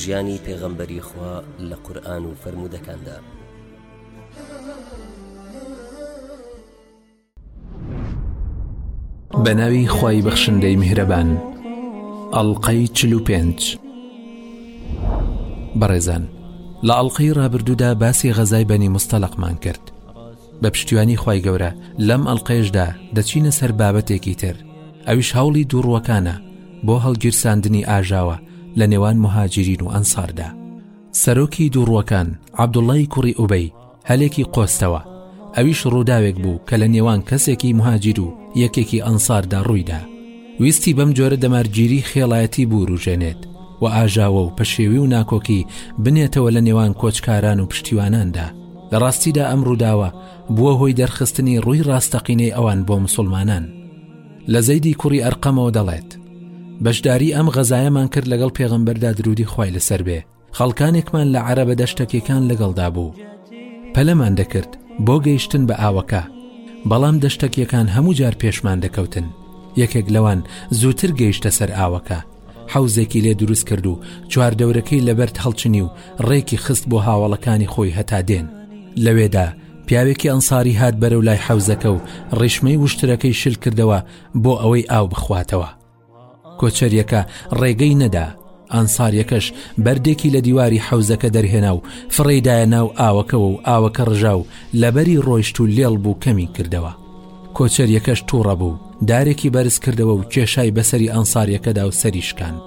ژیانی پێغەمبەری خوا لە قورئان و فەرموودەکاندا. بەناوی خوای بەخشندەی میهرەبان ئەڵلقەی چل و پێنج بەڕێزان لە ئەڵلقەی ڕابردوودا باسی غەزای بەنی مستەلقمان کرد بە پشتیوانی خوای گەورە لەم ئەڵلقەیەشدا دەچینە سەر بابەتێکی تر ئەویش هەوڵی دووڕوەکانە بۆ هەڵگیرساندنی ئاژاوە لە نێوان مهاجرین و ئەنساردا سەرۆکی دووڕوەکان عبدوڵی کوڕی ئوبەی هەلێکی قۆستەوە ئەویش ڕووداوێک بوو کە لە نێوان کەسێکی مهاجیر و یەکێکی ئەنساردا ڕوویدا ویستی بەم جۆرە دەمارگیری خێڵایەتی بوروژێنێت و ئاژاوە و پەشێوی و ناکۆکی بنێتەوە لە نێوان کۆچکاران و پشتیواناندا لە ڕاستیدا ئەم ڕووداوە بووە هۆی دەرخستنی ڕووی ڕاستەقینەی ئەوان بۆ مسوڵمانان. لە زەیدی کوڕی ئەرقەمەوە دەڵێت، بەشداری ئەم غەزایەمان کرد لەگەڵ پێغەمبەردا درودی خوای لەسەر بێ، خەڵکانێکمان لە عەرەبە دەشتەکێکان لەگەڵدا بوو. پەلەمان دەکرد بۆ گەیشتن بە ئاوەکە، بەڵام دەشتەکیەکان هەموو جار پێشمان دەکەوتن، یەکێک لەوان زووتر گەیشتە سەر ئاوەکە، حەوزێکی لێ دروست کرد و چواردەورەکەی لەبەرد هەڵچنی و ڕێکی خست بۆ هاوڵەکانی خۆی هەتا دێن لەوێدا پیاوێکی ئەنساری هات بەرەو لای حەوزەکە و ڕیشمەی وشترەکەی شل کردەوە بۆ ئەوەی ئاو بخواتەوە کۆچەریەکە ڕێگەی نەدا ئەنساریەکەش بەردێکی لە دیواری حەوزەکە دەرهێنا و فڕێدایە ناو ئاوەکەەوە و ئاوەکە ڕژا و لەبەری ڕۆیشت و لێڵ بوو کەمی کردەوە کۆچەریەکەش توڕە بوو دارێکی بەرز کردەوە و کێشای بەسەری ئەنساریەکەدا و سەری شکاند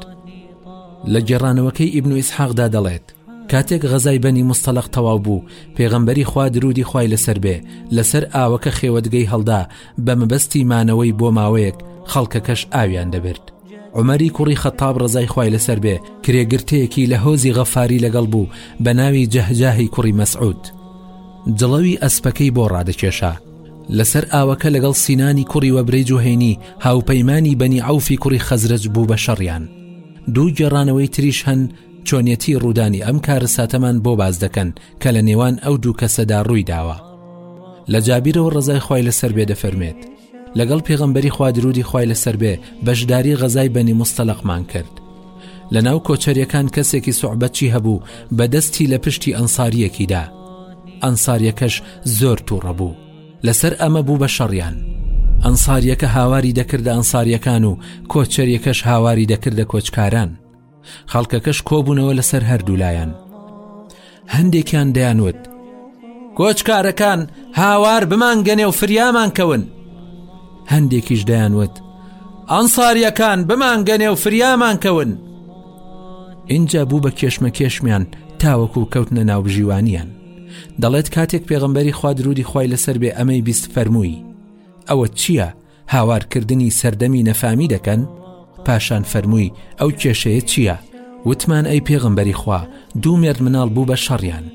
لە گێڕانەوەکەی ئیبن و ئیسحاقدا دەڵێت کاتێک غەزای بەنی مستەلق تەواو بوو پێغەمبەری خوا درودی خوای لەسەر بێ لەسەر ئاوەکە خێوەتگەی هەڵدا بە مەبەستی مانەوەی بۆ ماوەیەک خەڵکەکەش ئاویان دەبرد عومەری کوڕی خەتاب ڕەزای خوای لەسەر بێ کرێگرتێکی لە هۆزی غەفاری لەگەڵ بوو بە ناوی جەهجاهی کوڕی مەسعود جڵەوی ئەسپەکەی بۆ ڕادەکێشا لەسەر ئاوەکە لەگەڵ سینانی کوڕی وەبرەی جوهێنی هاوپەیمانی بەنی عوفی کوڕی خەزرەج بوو بە شەڕیان دوو گێڕانەوەی تریش هەن چۆنیەتی ڕوودانی ئەم کارە ساتەمان بۆ باز دەکەن کە لە نێوان ئەو دوو کەسەدا ڕووی داوە لە جابیرەوە ڕزای خی لەسەر بێ دەفەرمێت لەگەڵ پێغەمبەری خوا درودی خوای لەسەر بێ بەشداری غەزای بەنی مستەلقمان کرد لە ناو کۆچەریەکان کەسێکی سوعبەتچی هەبوو بەدەستی لە پشتی ئەنساریەکیدا ئەنساریەکەش زۆر تووڕە بوو لەسەر ئەمە بوو بە شەڕیان ئەنساریەکە هاواری دەکردە ئەنساریەکان و کۆچەریەکەش هاواری دەکردە کۆچکاران خەڵکەکەش کۆبوونەوە لەسەر هەردوولایەن هەندێکیان دەیانوت کۆچکارەکان هاوار بمانگەنێ و فریامان کەون هەندێکیش دەیانوت ئەنساریەکان بمانگەنێ و فریامان کەون اینجا بوو بە کێشمە کێشمیان تاوەکو کەوتنە ناوبژیوانیان دەڵێت کاتێک پێغمبەری خوا درودی خی لەسەر بێ ئەمەی بیست فەرمووی ئەوە چییە؟ هاوارکردنی سەردەمی نەفامی دەکەن پاشان فەرمووی ئەو کێشەیە چییە وتمان ئەی پێغمبەری خوا دوو مێرد مناڵ بوو بە شەڕیان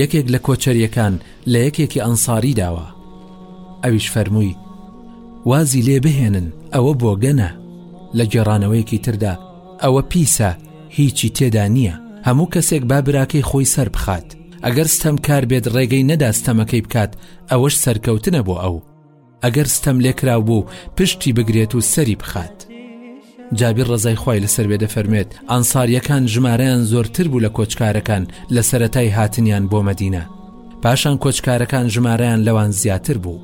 یەکێک لە کۆچەریەکان لە یەکێکی ئەنساری داوە ئەویش فەرمووی وازی لێ بهێنن ئەوە بۆگەنە لە گێڕانەوەیەکی تردا ئەوە پیسە هیچی تێدا نییە هەموو کەسێک با براکەی خۆی سەر بخات ئەگەر ستەمکار بێت ڕێگەی نەدا ستەمەکەی بکات ئەوەش سەرکەوتنە بۆ ئەو ئەگەر ستەم لێکراو بوو پشتی بگرێت و سەری بخات جابیر ڕزای خی لەسەر بێ دەفەرمێت ئەنساریەکان ژمارەیان زۆرتر بوو لە کۆچکارەکان لە سەتای هاتنیان بۆ مەدینە پاشان کۆچکارەکان ژمارەیان لەوان زیاتر بوو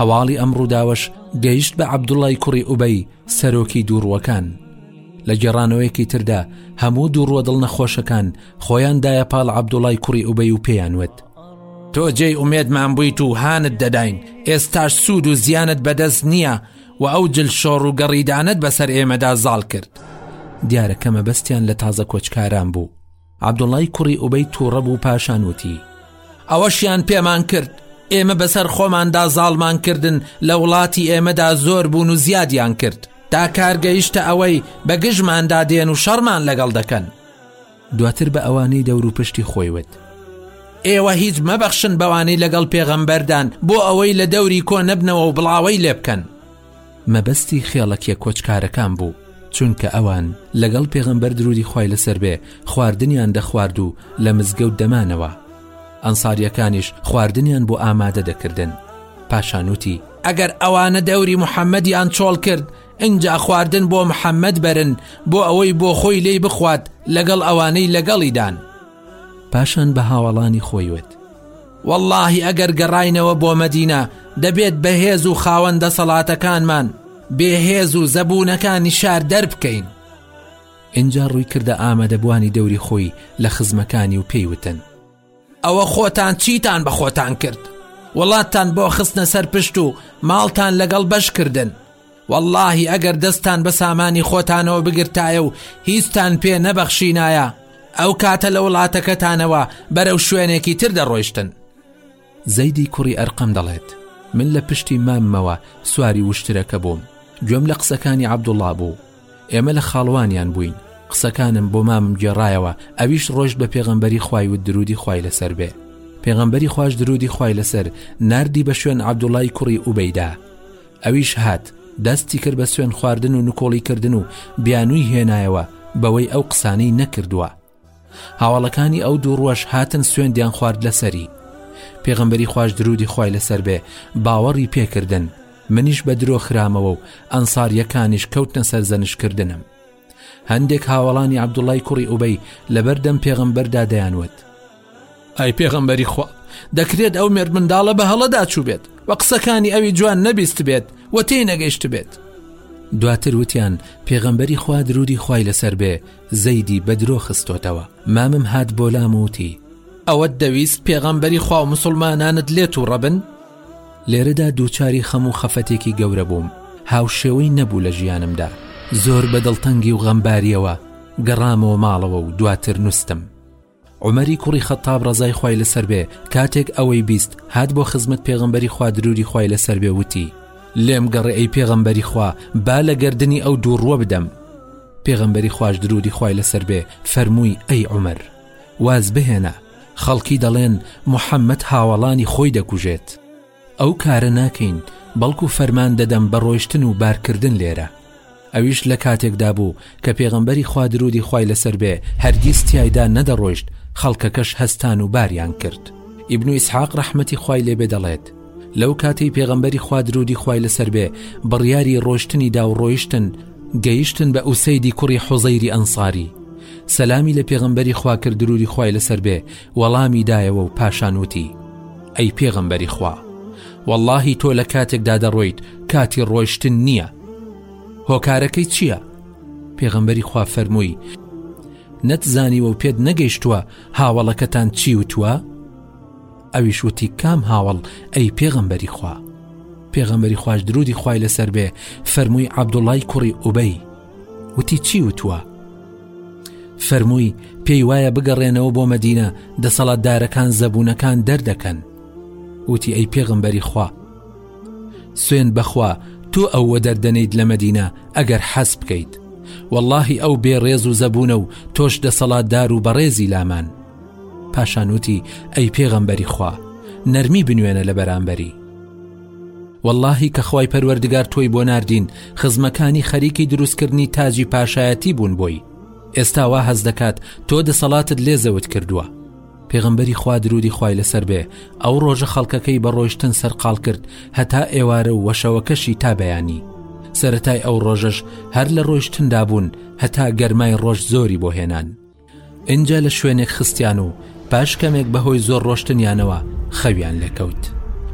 هەواڵی ئەم ڕووداوەش گەیشت بە عەبدوڵای کوڕی ئوبەی سەرۆکی دووڕوەکان لە گێڕانەوەیەکی تردا هەموو دووڕوە دڵ نەخۆشەکان خۆیان دایە پاڵ عەبدوڵای کوڕی ئوبەی و پێیان وت تۆ جێی ئومێدمان بوویت و هانت دەداین ئێستاش سوود و زیانت بەدەست نییە و ئەو جل شۆڕ و گەڕیدانت بەسەر ئێمەدا زاڵ کرد دیارە کە مەبەستیان لە تازە کۆچکاران بوو عبدوڵای کوڕی ئوبەی تووڕە بوو پاشان وتی ئەوەشیان پێمان کرد ئێمە بەسەر خۆماندا زاڵمان کردن لە وڵاتی ئێمەدا زۆر بوون و زیادیان کرد تا کارگەیشتە ئەوەی بەگژماندا دێن و شەڕمان لەگەڵ دەکەن دواتر بە ئەوانەی دەوروپشتی خۆی وت. ئێوە هیچ مەبەخشن بەوانەی لەگەڵ پێغەمبەردان بۆ ئەوەی لە دەوری کۆ نەبنەوە و بڵاوەی لێ بکەن. مەبەستی خێڵەکیە کۆچکارەکان بوو، چونکە ئەوان لەگەڵ پێغەمبەر درودی خوای لەسەر بێ خواردنیان دەخوارد و لە مزگەوت دەمانەوە. ئەنساریەکانیش خواردنیان بۆ ئامادە دەکردن. پاشان وتی. ئەگەر ئەوانە دەوری محەمەدیان چۆڵ کرد، ئینجا خواردن بۆ محەممەد بەرن بۆ ئەوەی بۆ خۆی لێی بخوات لەگەڵ ئەوانەی لەگەڵیدان پاشان بە هاوەڵانی خۆی وت واللهی ئەگەر گەڕینەوە بۆ مەدینە دەبێت بەهێز و خاوەن دەسەڵاتەکانمان بێهێز و زەبوونەکانی شار دەربکەین ئینجا ڕووی کردە ئامادەبووانی دەوری خۆی لە خزمەکانی و پێیوتن ئەوە خۆتان چیتان بە خۆتان کرد وڵاتتان بۆ خستنە سەر پشت و ماڵتان لەگەڵ بەشکردن واللهی ئەگەر دەستان بە سامانی خۆتانەوە بگرتایە و هیچتان پێ نەبەخشینایە ئەو کاتە لە وڵاتەکەتانەوە بەرەو شوێنێکی تر دەڕۆیشتن زەیدی کوڕی ئەرقەم دەڵێت من لە پشتی ماممەوە سواری وشترەکە بووم گوێم لە قسەکانی عەبدوڵا بوو ئێمە لە خاڵوانیان بووین قسەکانم بۆ مامم گێڕایەوە ئەویش ڕۆشت بە پێغەمبەری خوای و درودی خوای لەسەر بێ پێغەمبەری خوش درودی خوای لەسەر نردی بە شوێن عبدوڵای کوڕی ئوبەیدا ئەویش هات دەستی کرد بە سوێن خواردن و نکۆڵی کردن و بیانووی هێنایەوە بەوەی ئەو قسانەی نەکردووە هاوەڵەکانی ئەو دوو ڕوەش هاتن سوێندیان خوارد لەسەری پێغمبەری خوش درودی خی لەسەر بێ باوەڕی پێکردن منیش بە درۆ خرامەوە و ئەنساریەکانیش کەوتنە سەرزەنشکردنم هەندێک هاوەڵانی عبدوڵای کوڕی ئوبەی لەبەردەم پێغمبەردا دەیانوت ئای پێغەمبەری خوا دەکرێت ئەو مێردمنداڵە بە هەڵەدا چوبێت و قسەکانی ئەوی جوان نەبیست بێت و تێی نەگەیشت بێت دواتر وتیان پێغەمبەری خوا درودی خوای لەسەر بێ زەیدی بە درۆ خستۆتەوە مامم هات بۆ لام وتی ئەوەت دەویست پێغەمبەری خوا و مسلمانانت لێت و ڕەبن لێرەدا دووچاری خەم و خەفەتێکی گەورە بووم هاوشێوەی نەبوو لە ژیانمدا زۆر بە دڵتەنگی و غەمباریەوە گەڕامەوە ماڵەوە و دواتر نووسم عومەری کوڕی خەتاب ڕەزای خوای لەسەر بێ کاتێک ئەوەی بیست هات بۆ خزمەت پێغمبەری خوا دروری خوای لەسەر بێ وتی لێم گەڕێ ئەی پێغمبەری خوا با لە گردردنی ئەو دووڕوە بدەم پێغمبەری خوش دروری خوای لەسەر بێ فەرمووی ئەی عمر واز بهێنە خەڵکی دەڵێن محەممەد هاوەڵانی خۆی دەکوژێت ئەو کارە ناکەین بەڵکو فەرمان دەدەم بە ڕۆیشتن و بارکردن لێرە ئەویش لە کاتێکدا بوو کە پێغەمبەری خوا درودی خوای لەسەر بێ هەرگیز تایدا نەدەڕۆیشت خەڵکەکەش هەستان و باریان کرد ئیبن و ئیسحاق ڕەحمەتی خوای لێبێ دەڵێت لەو کاتەی پێغەمبەری خوا درودی خوای لەسەر بێ بڕیاری ڕۆشتنی دا و ڕۆیشتن گەیشتن بە ئوسەیدی کوڕی حوزەیری ئەنساری سەلامی لە پێغەمبەری خوا کرد درودی خوای لەسەر بێ وەڵامی دایەوە و پاشان وتی، ئەی پێغەمبەری خوا، وەڵڵاهی تۆ لە کاتێکدا دەڕۆیت کاتی ڕۆیشتن نییە، هۆکارەکەی چییە؟ پێغەمبەری خوا فەرمووی، نەتزانیوە و پێت نەگەیشتووە هاوەڵەکەتان چی وتووە؟ ئەویش وتی کام هاوەڵ ئەی پێغەمبەری خوا؟ پێغەمبەری خوش درودی خوای لەسەر بێ فەرمووی عەبدوڵای کوڕی ئوبەی وتی چی وتووە فەرمووی پێی وایە بگەڕێنەوە بۆ مەدینە دەسەڵاتدارەکان زەبوونەکان دەردەکەن وتی ئەی پێغمبەری خوا سوێن بەخوا تۆ ئەوە دەردەنیت لە مەدینە ئەگەر حەز بکەیت واللهی ئەو بێ ڕێز و زەبوونە و تۆش دەسەڵاتدار و بەڕێزی لامان پاشانوتی ئەی پێغەمبەری خوا نەرمی بنوێنە لە بەرامبەری وەڵاهی کە خوای پەروەردگار تۆی بۆ ناردین خزمەکانی خەریکی دروستکردنی تاجی پاشایەتی بوون بۆی ئێستا وا هەز دەکات تۆ دەسەڵاتت لێ زەوت کردووە پێغمبەری خوا درودی خوای لەسەر بێ ئەو ڕۆژە خەڵکەکەی بە ڕۆیشتن سەرقال کرد هەتا ئێوارە و وەشەوەکەشی تا بەیانی سەتای ئەو ڕۆژەش هەر لە ڕۆیشتندا بوون هەتا گەرمای ڕۆژ زۆری بۆ هێنان ئینجا لە شوێنێک خستیان و پاش کەمێک بەهۆی زۆر ڕۆشتنیانەوە خەویان لێکەوت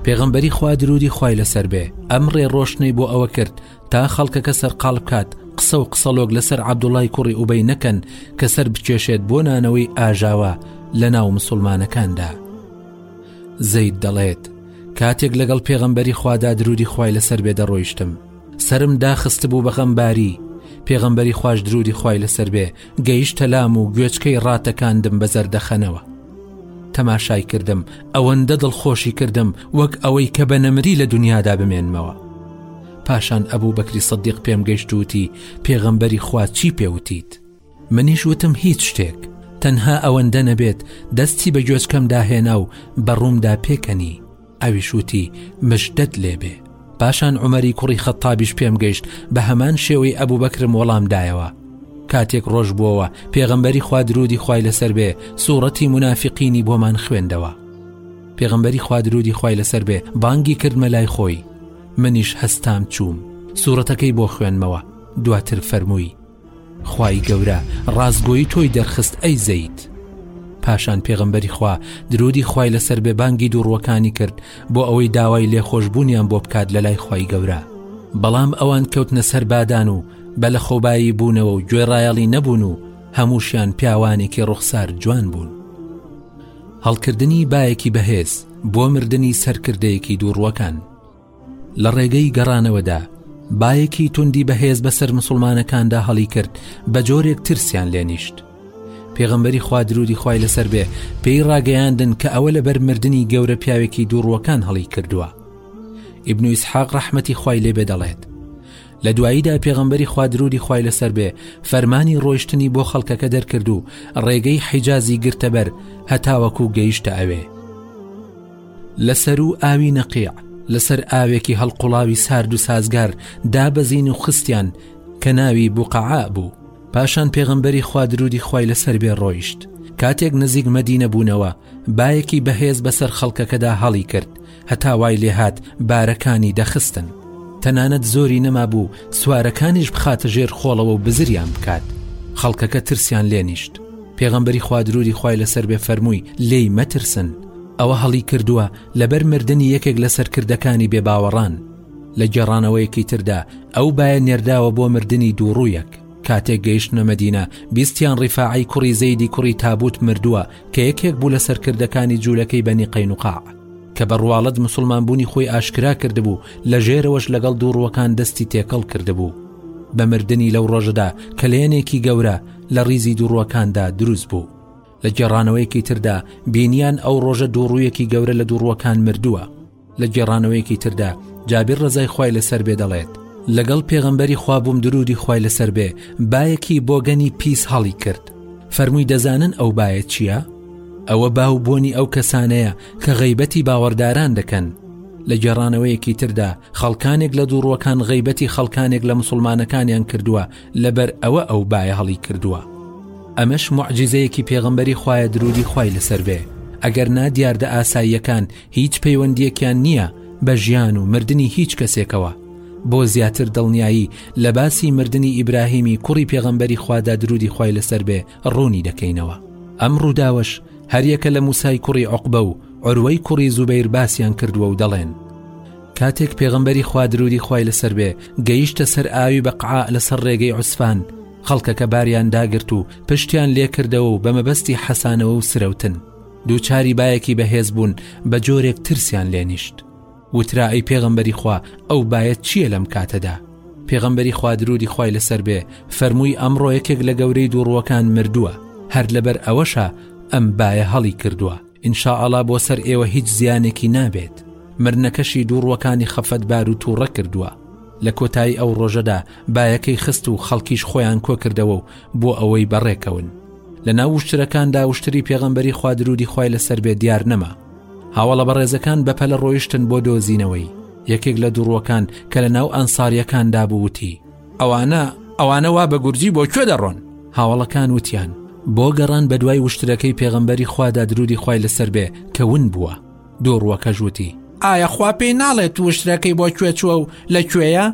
پێغمبەری خوا درودی خی لەسەر بێ ئەم ڕێ ڕۆشتنەی بۆ ئەوە کرد تا خەڵکەکە سەرقال بکات قسە و قسەڵۆک لەسەر عبدوڵای کوڕی ئوبەی نەکەن کە سەر بکێشێت بۆ نانەوەی ئاژاوە لە ناو مسلمانەکاندا زەید دەڵێت کاتێک لەگەڵ پێغمبەری خوادا درودی خی لەسەر بێ دەڕۆیشتم سرم داخست بوو بە غەمباری پێغمبەری خوش درودی خی لەسەر بێ گەیشتە لام و گوێچکەی ڕاتەکاندم بە زەردەخەنەوە تەماشای کردم ئەوەندە دڵخۆشی کردم وەک ئەوەی کە بە نەمری لە دنیادا بمێنمەوە پاشان ئەبوو بەکری سەدیق پێم گەیشتوتی پێغەمبەری خوا چی پێوتیت منیش وتم هیچ شتێک تەنها ئەوەندە نەبێت دەستی بە گوێچکەم داهێنا و بە ڕوومدا پێکەنی ئەویش وتی مژدەت لێبێ پاشان عمەری کوڕی خەتابیش پێم گەیشت بە هەمان شێوەی ئەبوو بەکرم وەڵام دایەوە کاتێک ڕۆژ بووەوە پێغەمبەری خوادرودی خی لەسەر بێ سوورەتی منافقینی بۆمان خوێندەوە پێغەمبەری خوادرودی خی لەسەر بێ بانگی کردمە لای خۆی منیش هەستام چووم سوورەتەکەی بۆ خوێنمەوە دواتر فەرمووی خوای گەورە ڕاستگۆی تۆی دەرخست ئەی زەید پاشان پێغەمبەری خوا درودی خوای لەسەر بێ بانگی دووڕوەکانی کرد بۆ ئەوەی داوای لێخۆشببوونیان بۆ بکات لە لای خوای گەورە بەڵام ئەوان کەوتنە سەر بادان و بە لە خۆبایی بوونەوە و گوێڕایەڵی نەبوون و هەمووشیان پیاوانێکی ڕوخسار جوان بوون هەڵکردنی بایەکی بەهێز بۆ مردنی سەرکردەیەکی دووڕوەکان. لە ڕێگەی گەڕانەوەدا بایەکی توندی بەهێز بەسەر مسلمانەکاندا هەڵی کرد بە جۆرێک ترسیان لێ نیشت پێغمبەری خوا درودی خی لەسەر بێ پێی ڕاگەیاندن کە ئەوە لەبەر مردنی گەورە پیاوێکی دووڕوەکان هەڵی کردووە ئیبن ئیسحاق ڕەحمەتی خی لێبێ دەڵێت لە دواییدا پێغمبەری خوا درودی خی لەسەر بێ فەرمانی ڕۆیشتنی بۆ خەڵکەکە دەرکرد و ڕێگەی حیجازی گرتەبەر هەتاوەکو گەیشتە ئەوێ لە سەرو ئاوی نەقیع لەسەر ئاوێکی هەڵقوڵاوی سارد و سازگار دابەزین و خستیان کە ناوی بوقەعا بوو پاشان پێغەمبەری خوا درودی خوای لەسەر بێ ڕۆیشت کاتێک نزیک مەدینە بوونەوە باەکی بەهێز بەسەر خەڵکەکەدا هەڵی کرد هەتا وای لێهات بارەکانی دەخستن تەنانەت زۆری نەمابوو سوارەکانیش بخاتە ژێر خۆڵەوە و بزریان بکات خەڵکەکە ترسیان لێنیشت پێغەمبەری خوادروری خی لەسەر بێ فەرمووی لێی مەترسن ئەوە هەڵی کردووە لەبەر مردنی یەکێک لە سەرکردەکانی بێباوەڕان لە گێڕانەوەیەکی تردا ئەو باە نێرداوە بۆ مردنی دووڕوویەک کاتێک گەیشتە مەدینە بیستیان ڕیفاعی کوڕی زەیدی کوڕی تابوت مردووە کە یەکێک بوو لە سەرکردەکانی جوولەکەی بەنی قەینوقا کە بە ڕواڵەت مسلمان بوونی خۆی ئاشکرا کردبوو لە ژێرەوەش لەگەڵ دووڕوەکان دەستی تێکەڵ کردبوو بە مردنی لەو ڕۆژەدا کەلێنێکی گەورە لە ڕیزی دووڕوەکاندا دروست بوو لە گێڕانەوەیەکی تردا بینییان ئەو ڕۆژە دووڕوویەکی گەورە لە دووڕووەکان مردووە لە گێڕانەوەیەکی تردا جابیر ڕزای خی لەسەر بێ دەڵێت لەگەڵ پێغەمبەری خوابووم درودی خی لەسەر بێ بایەکی بۆگەنی پیس هەڵی کرد فەرمووی دەزانن ئەو باە چییە؟ ئەوە باو بۆنی ئەو کەسانەیە کە غەیبەتی باوەڕداران دەکەن لە گێڕانەوەیەکی تردا خەڵکانێک لە دووڕوەکان غەیبەتی خەڵکانێک لە مسلمانەکانیان کردووە لەبەر ئەوە ئەو بایە هەڵی کردووە ئەمەش معجززەیەکی پێغمبەری خوایە درودی خی لەسەر بێ ئەگەر نا دیاردە ئاساییەکان هیچ پەیوەندیەکیان نییە بە ژیان و مردنی هیچ کەسێکەوە بۆ زیاتر دڵنیایی لە باسی مردنی ئیبراهیمی کوڕی پێغەمبەری خوادا درودی خی لەسەر بێ ڕوونی دەکەینەوە ئەم ڕووداوەش هەریەکە لە موسای کوڕی عقبە و عروەی کوڕی زوبەیر باسییان کردووە و دەڵێن کاتێک پێغەمبەری خوا درودی خوای لەسەر بێ گەیشتە سەر ئاوی بەقعا لەسەر ڕێگەی عوسفان خەڵکەکە باریان داگرت و پشتیان لێکردەوە و بە مەبەستی حەسانەوە و سرەوتن دووچاری بایەکی بەهێز بوون بە جۆرێک ترسیان لێنیشت وترائەی پێغەمبەری خوا ئەو باەت چییە لەم کاتەدا پێغەمبەری خوادرودی خوای لەسەر بێ فەرمووی ئەمڕۆ یەکێک لە گەورەی دووڕوەکان مردووە هەر لەبەر ئەوەشە ئەم باە هەڵی کردووە ان شاء ڵا بۆ سەر ئێوە هیچ زیانێکی نابێت مرنەکەشی دوو ڕوەکانی خەفەت بار و تووڕە کردووە لە کۆتایی ئەو ڕۆژەدا بایەکەی خست و خەڵکیش خۆیان کۆکردەوە و بۆ ئەوەی بەڕێکەون لە ناو وشترەکاندا وشتری پێغەمبەری خوادرودی خی لەسەر بێ دیار نەما هاوڵە بەڕێزەکان بەپەلە ڕۆیشتن بۆ دۆزینەوەی یەکێک لە دوڕوەکان کە لە ناو ئەنساریەکاندا بووتی ئەوانە ئەوانە وا بە گورجی بۆ کوێ دەڕۆن هاوڵەکان وتیان بۆ گەڕان بە دوای وشترەکەی پێغەمبەری خوادا درودی خی لەسەر بێ کە ون بووە دۆڕوەکە ژووتی ئایا خوا پێی ناڵێت وشترەکەی بۆ کوێ چووە و لە کوێیە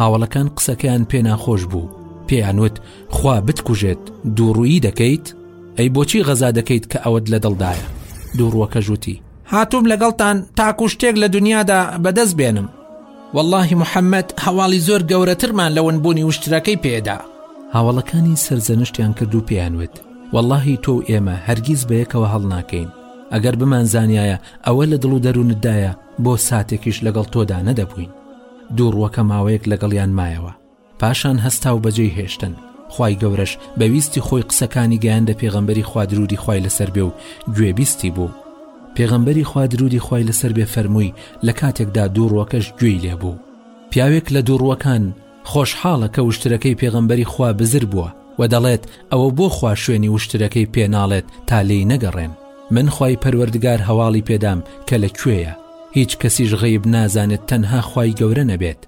هاوڵەکان قسەکەیان پێ ناخۆش بوو پێیانوت خوا بتکوژێت دووڕوویی دەکەیت ئەی بۆچی غەزا دەکەیت کە ئەوەت لە دڵدایە دووڕوەکە ژووتی هاتووم لەگەڵتان تاکو شتێک لە دنیادا بەدەست بێنم وەڵاهی محمد هەواڵی زۆر گەورەترمان لە ون بوونی وشترەکەی پێدا. هاوەڵەکانی سەرزەنشتیان کرد و پێیان وت وەڵاهی تۆ و ئێمە هەرگیز بە یەکەوە هەڵناکەین ئەگەر بمانزانایە ئەوە لە دڵ و دەروونتدایە بۆ ساتێکیش لەگەڵ تۆدا نەدەبووین دووڕووەکە ماوەیەک لەگەڵیان مایەوە پاشان هەستا و بەجێی هێشتن. خوای گەورەش بە ویستی خۆی قسەکانی گەیاندە پێغەمبەری خوا درودی خوای لەسەر بێ و گوێبیستی بوو. پێغەمبەری خوا درودی خوای لەسەر بێ فەرمووی لە کاتێکدا دووڕوەکەش گوێی لێ بوو. پیاوێک لە دووڕوەکان خۆشحاڵە کە وشترەکەی پێغەمبەری خوا بزر بووە و دەڵێت ئەوە بۆ خوا شوێنی وشترەکەی پێ ناڵێت تا لێی نەگەڕێن. من خوای پەروەردگار هەواڵی پێدام کە لە کوێیە. هیچ کەسیش غەیب نازانێت تەنها خوای گەورە نەبێت.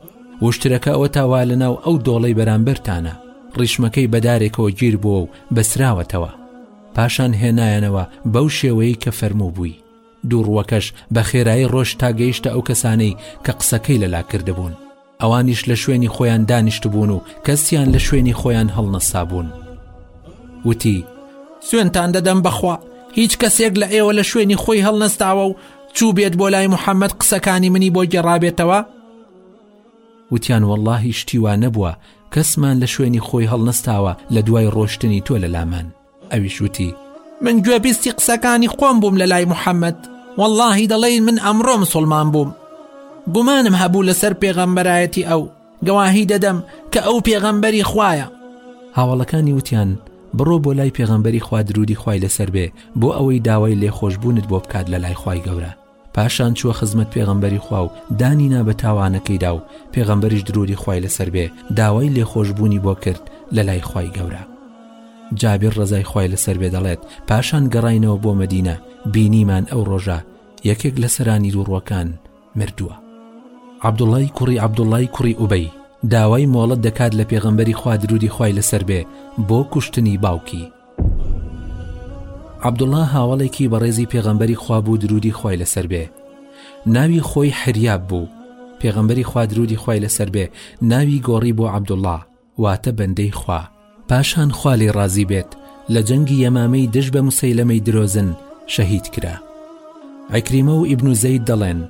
وشترەکە ئەوە تا وا لەناو ئەو دۆڵەی بەرامبەرتانە ڕیشمەکەی بەدارێکەوە گیر بووە و بەسراوەتەوە پاشان هێنایەنەوە بەو شێوەیە کە فەرموو بووی دووڕوەکەش بە خێرایی ڕۆژ تا گەیشتە ئەو کەسانەی کە قسەکەی لەلا کردبوون ئەوانیش لە شوێنی خۆیان دانیشتبوون و کەسیان لە شوێنی خۆیان هەڵنەسابوون وتی سوێنتان دەدەم بەخوا هیچ کەسێک لە ئێوە لە شوێنی خۆی هەڵنەستاوە و چوو بێت بۆ لای محەممەد قسەکانی منی بۆ گێڕابێتەوە وتیان وەڵاهی شتی وا نەبووە کەسمان لە شوێنی خۆی هەڵنەستاوە لە دوای ڕۆشتنی تۆ لە لامان ئەویش وتی من گوێبیستی قسەکانی خۆم بووم لە لای محەممەد وەڵاهی دەڵێی من ئەمڕۆ مسوڵمان بووم گومانم هەبوو لەسەر پێغەمبەرایەتی ئەو گەواهی دەدەم کە ئەو پێغەمبەری خویە هاوڵەکانی وتیان بڕۆ بۆ لای پێغەمبەری خوا درودی خی لەسەر بێ بۆ ئەوەی داوای لێخۆشببوونت بۆ بکات لە لای خی گەورە پاشان چووە خزمەت پێغەمبەری خوا و دانی نا بە تاوانەکەیدا و پێغەمبەریش درودی خوای لەسەر بێ داوای لێخۆشببوونی بۆ کرد لە لای خوای گەورە جابر ڕزای خوای لەسەر بێ دەڵێت پاشان گەڕینەوە بۆ مدینە بینیمان ئەو ڕۆژە یەکێک لە سەرانی دووڕوەکان مردووە عبدوڵای کوڕی عبدوڵای کوڕی ئوبەی داوای مۆڵەت دەکات لە پێغەمبەری خوا درودی خوای لەسەر بێ بۆ کوشتنی باوکی عەبدوڵڵا هاوەڵێکی بەڕێزی پێغەمبەری خوا بوو درودی خوای لەسەر بێ ناوی خۆی حریاب بوو پێغەمبەری خوا درودی خوای لەسەر بێ ناوی گۆڕی بۆ عەبدوڵڵا واتە بەندەی خوا پاشان خوا لێ ڕازی بێت لە جەنگی یەمامەی دژ بە مسەیلەمەی درۆزن شەهید کرا عکریمە و ئیبن و زەید دەڵێن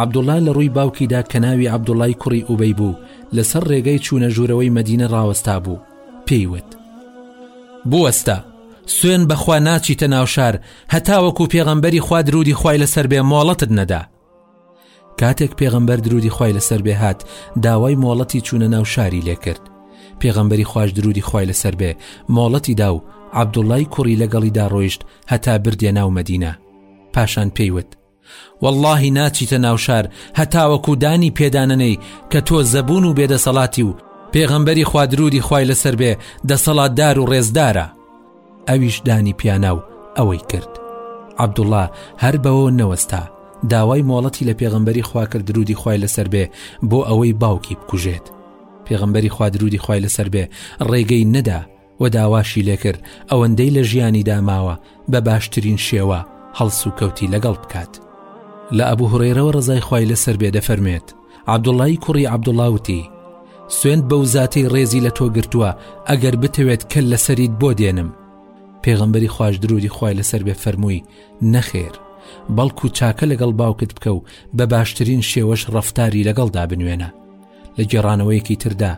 عەبدوڵڵا لە ڕووی باوکیدا کە ناوی عەبدوڵڵای کوڕی ئوبەی بوو، لەسەر ڕێگەی چوونە ژوورەوەی مەدینە ڕاوەستا بوو، پێی وت، بوەستە، سوێن بە خوا ناچیتە ناو شار هەتاوەکو پێغەمبەری خوا درودی خوای لەسەر بێ مۆڵەتت نەدا. کاتێک پێغەمبەر درودی خوای لەسەر بێ هات داوای مۆڵەتی چوونە ناو شاری لێ کرد، پێغەمبەری خواش درودی خوای لەسەر بێ مۆڵەتی دا و عەبدوڵڵای کوڕی لەگەڵیدا ڕۆیشت هەتا بردیە ناو مەدینە، پاشان پێی وت، وەڵاهی ناچیتە ناوشار هەتاوەکو دانی پێدانەنەی کە تۆ زەبون و بێدەسەڵاتی و پێغەمبەری خوادرودی خوای لەسەر بێ دەسەڵاتدار و ڕێزدارە ئەویش دانی پیانا و ئەوەی کرد عبدوڵا هەر بەوە نەوەستا داوای مۆڵەتی لە پێغەمبەری خواکرد درودی خوای لەسەر بێ بۆ ئەوەی باوکی بکوژێت پێغەمبەری خوادرودی خوای لەسەر بێ ڕێگەی نەدا و داواشی لێکرد ئەوەندەی لە ژیانیدا ماوە بە باشترین شێوە هەڵس و کەوتی لەگەڵ بکات لە ئەبوو هڕێرەوە ڕزای خی لەسەر بێ دەفەرمێت عبدوڵی کوڕی عبدوڵاوتی سوێند بەو زاتەی ڕێزی لە تۆ گرتووە ئەگەر بتەوێت کە لەسەریت بۆ دێنم پێغەمبەری خوش درودی خی لەسەر بێ فەرمووی نەخێر بەڵکو چاکە لەگەڵ باوکت بکە و بە باشترین شێوەش ڕفتاری لەگەڵدا بنوێنە لە گێڕانەوەیەکی تردا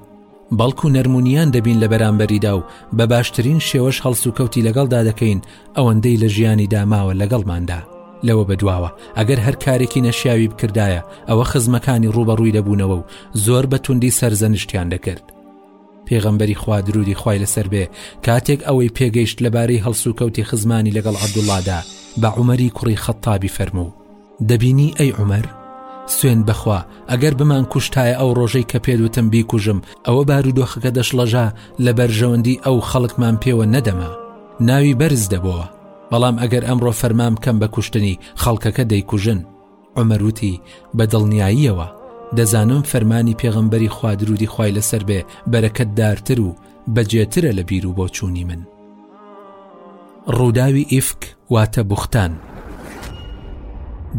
بەڵکو نەرم و نیان دەبین لە بەرامبەریدا و بە باشترین شێوەش هەڵس و کەوتی لەگەڵدا دەکەین ئەوەندەی لە ژیانی داماوە لەگەڵماندا لەوە بەدواوە ئەگەر هەر کارێکی نەشیاوی بکردایە ئەوە خزمەکانی ڕوبەڕووی دەبوونەوە و زۆر بە توندی سەرزەنشتیان دەکرد پێغەمبەری خوا درودی خی لەسەر بێ کاتێک ئەوەی پێگەیشت لەبارەی هەڵسوکەوتی خزمانی لەگەڵ عبدوڵادا بە عمەری کوڕی خەتابی فەرموو دەبینی ئەی عومەر سوێن بەخوا ئەگەر بمان کوشتایە ئەو ڕۆژەی کە پێدوتم بیکوژم ئەوە بارودۆخەکە دەشڵەژا لە بەرژەوەندی ئەو خەڵکمان پێوە نەدەما ناوی بەرز دەبەوە بەڵام ئەگەر ئەمڕۆ فەرمام بکەم بە کوشتنی خەڵکەکە دەیکوژن عمەروتی بە دڵنیاییەوە دەزانم فەرمانی پێغەمبەری خوادرودی خی لەسەر بێ بەرەکەتدارتر و بەجێترە لە بیر و بۆچوونی من ڕووداوی ئیفک واتە بوختان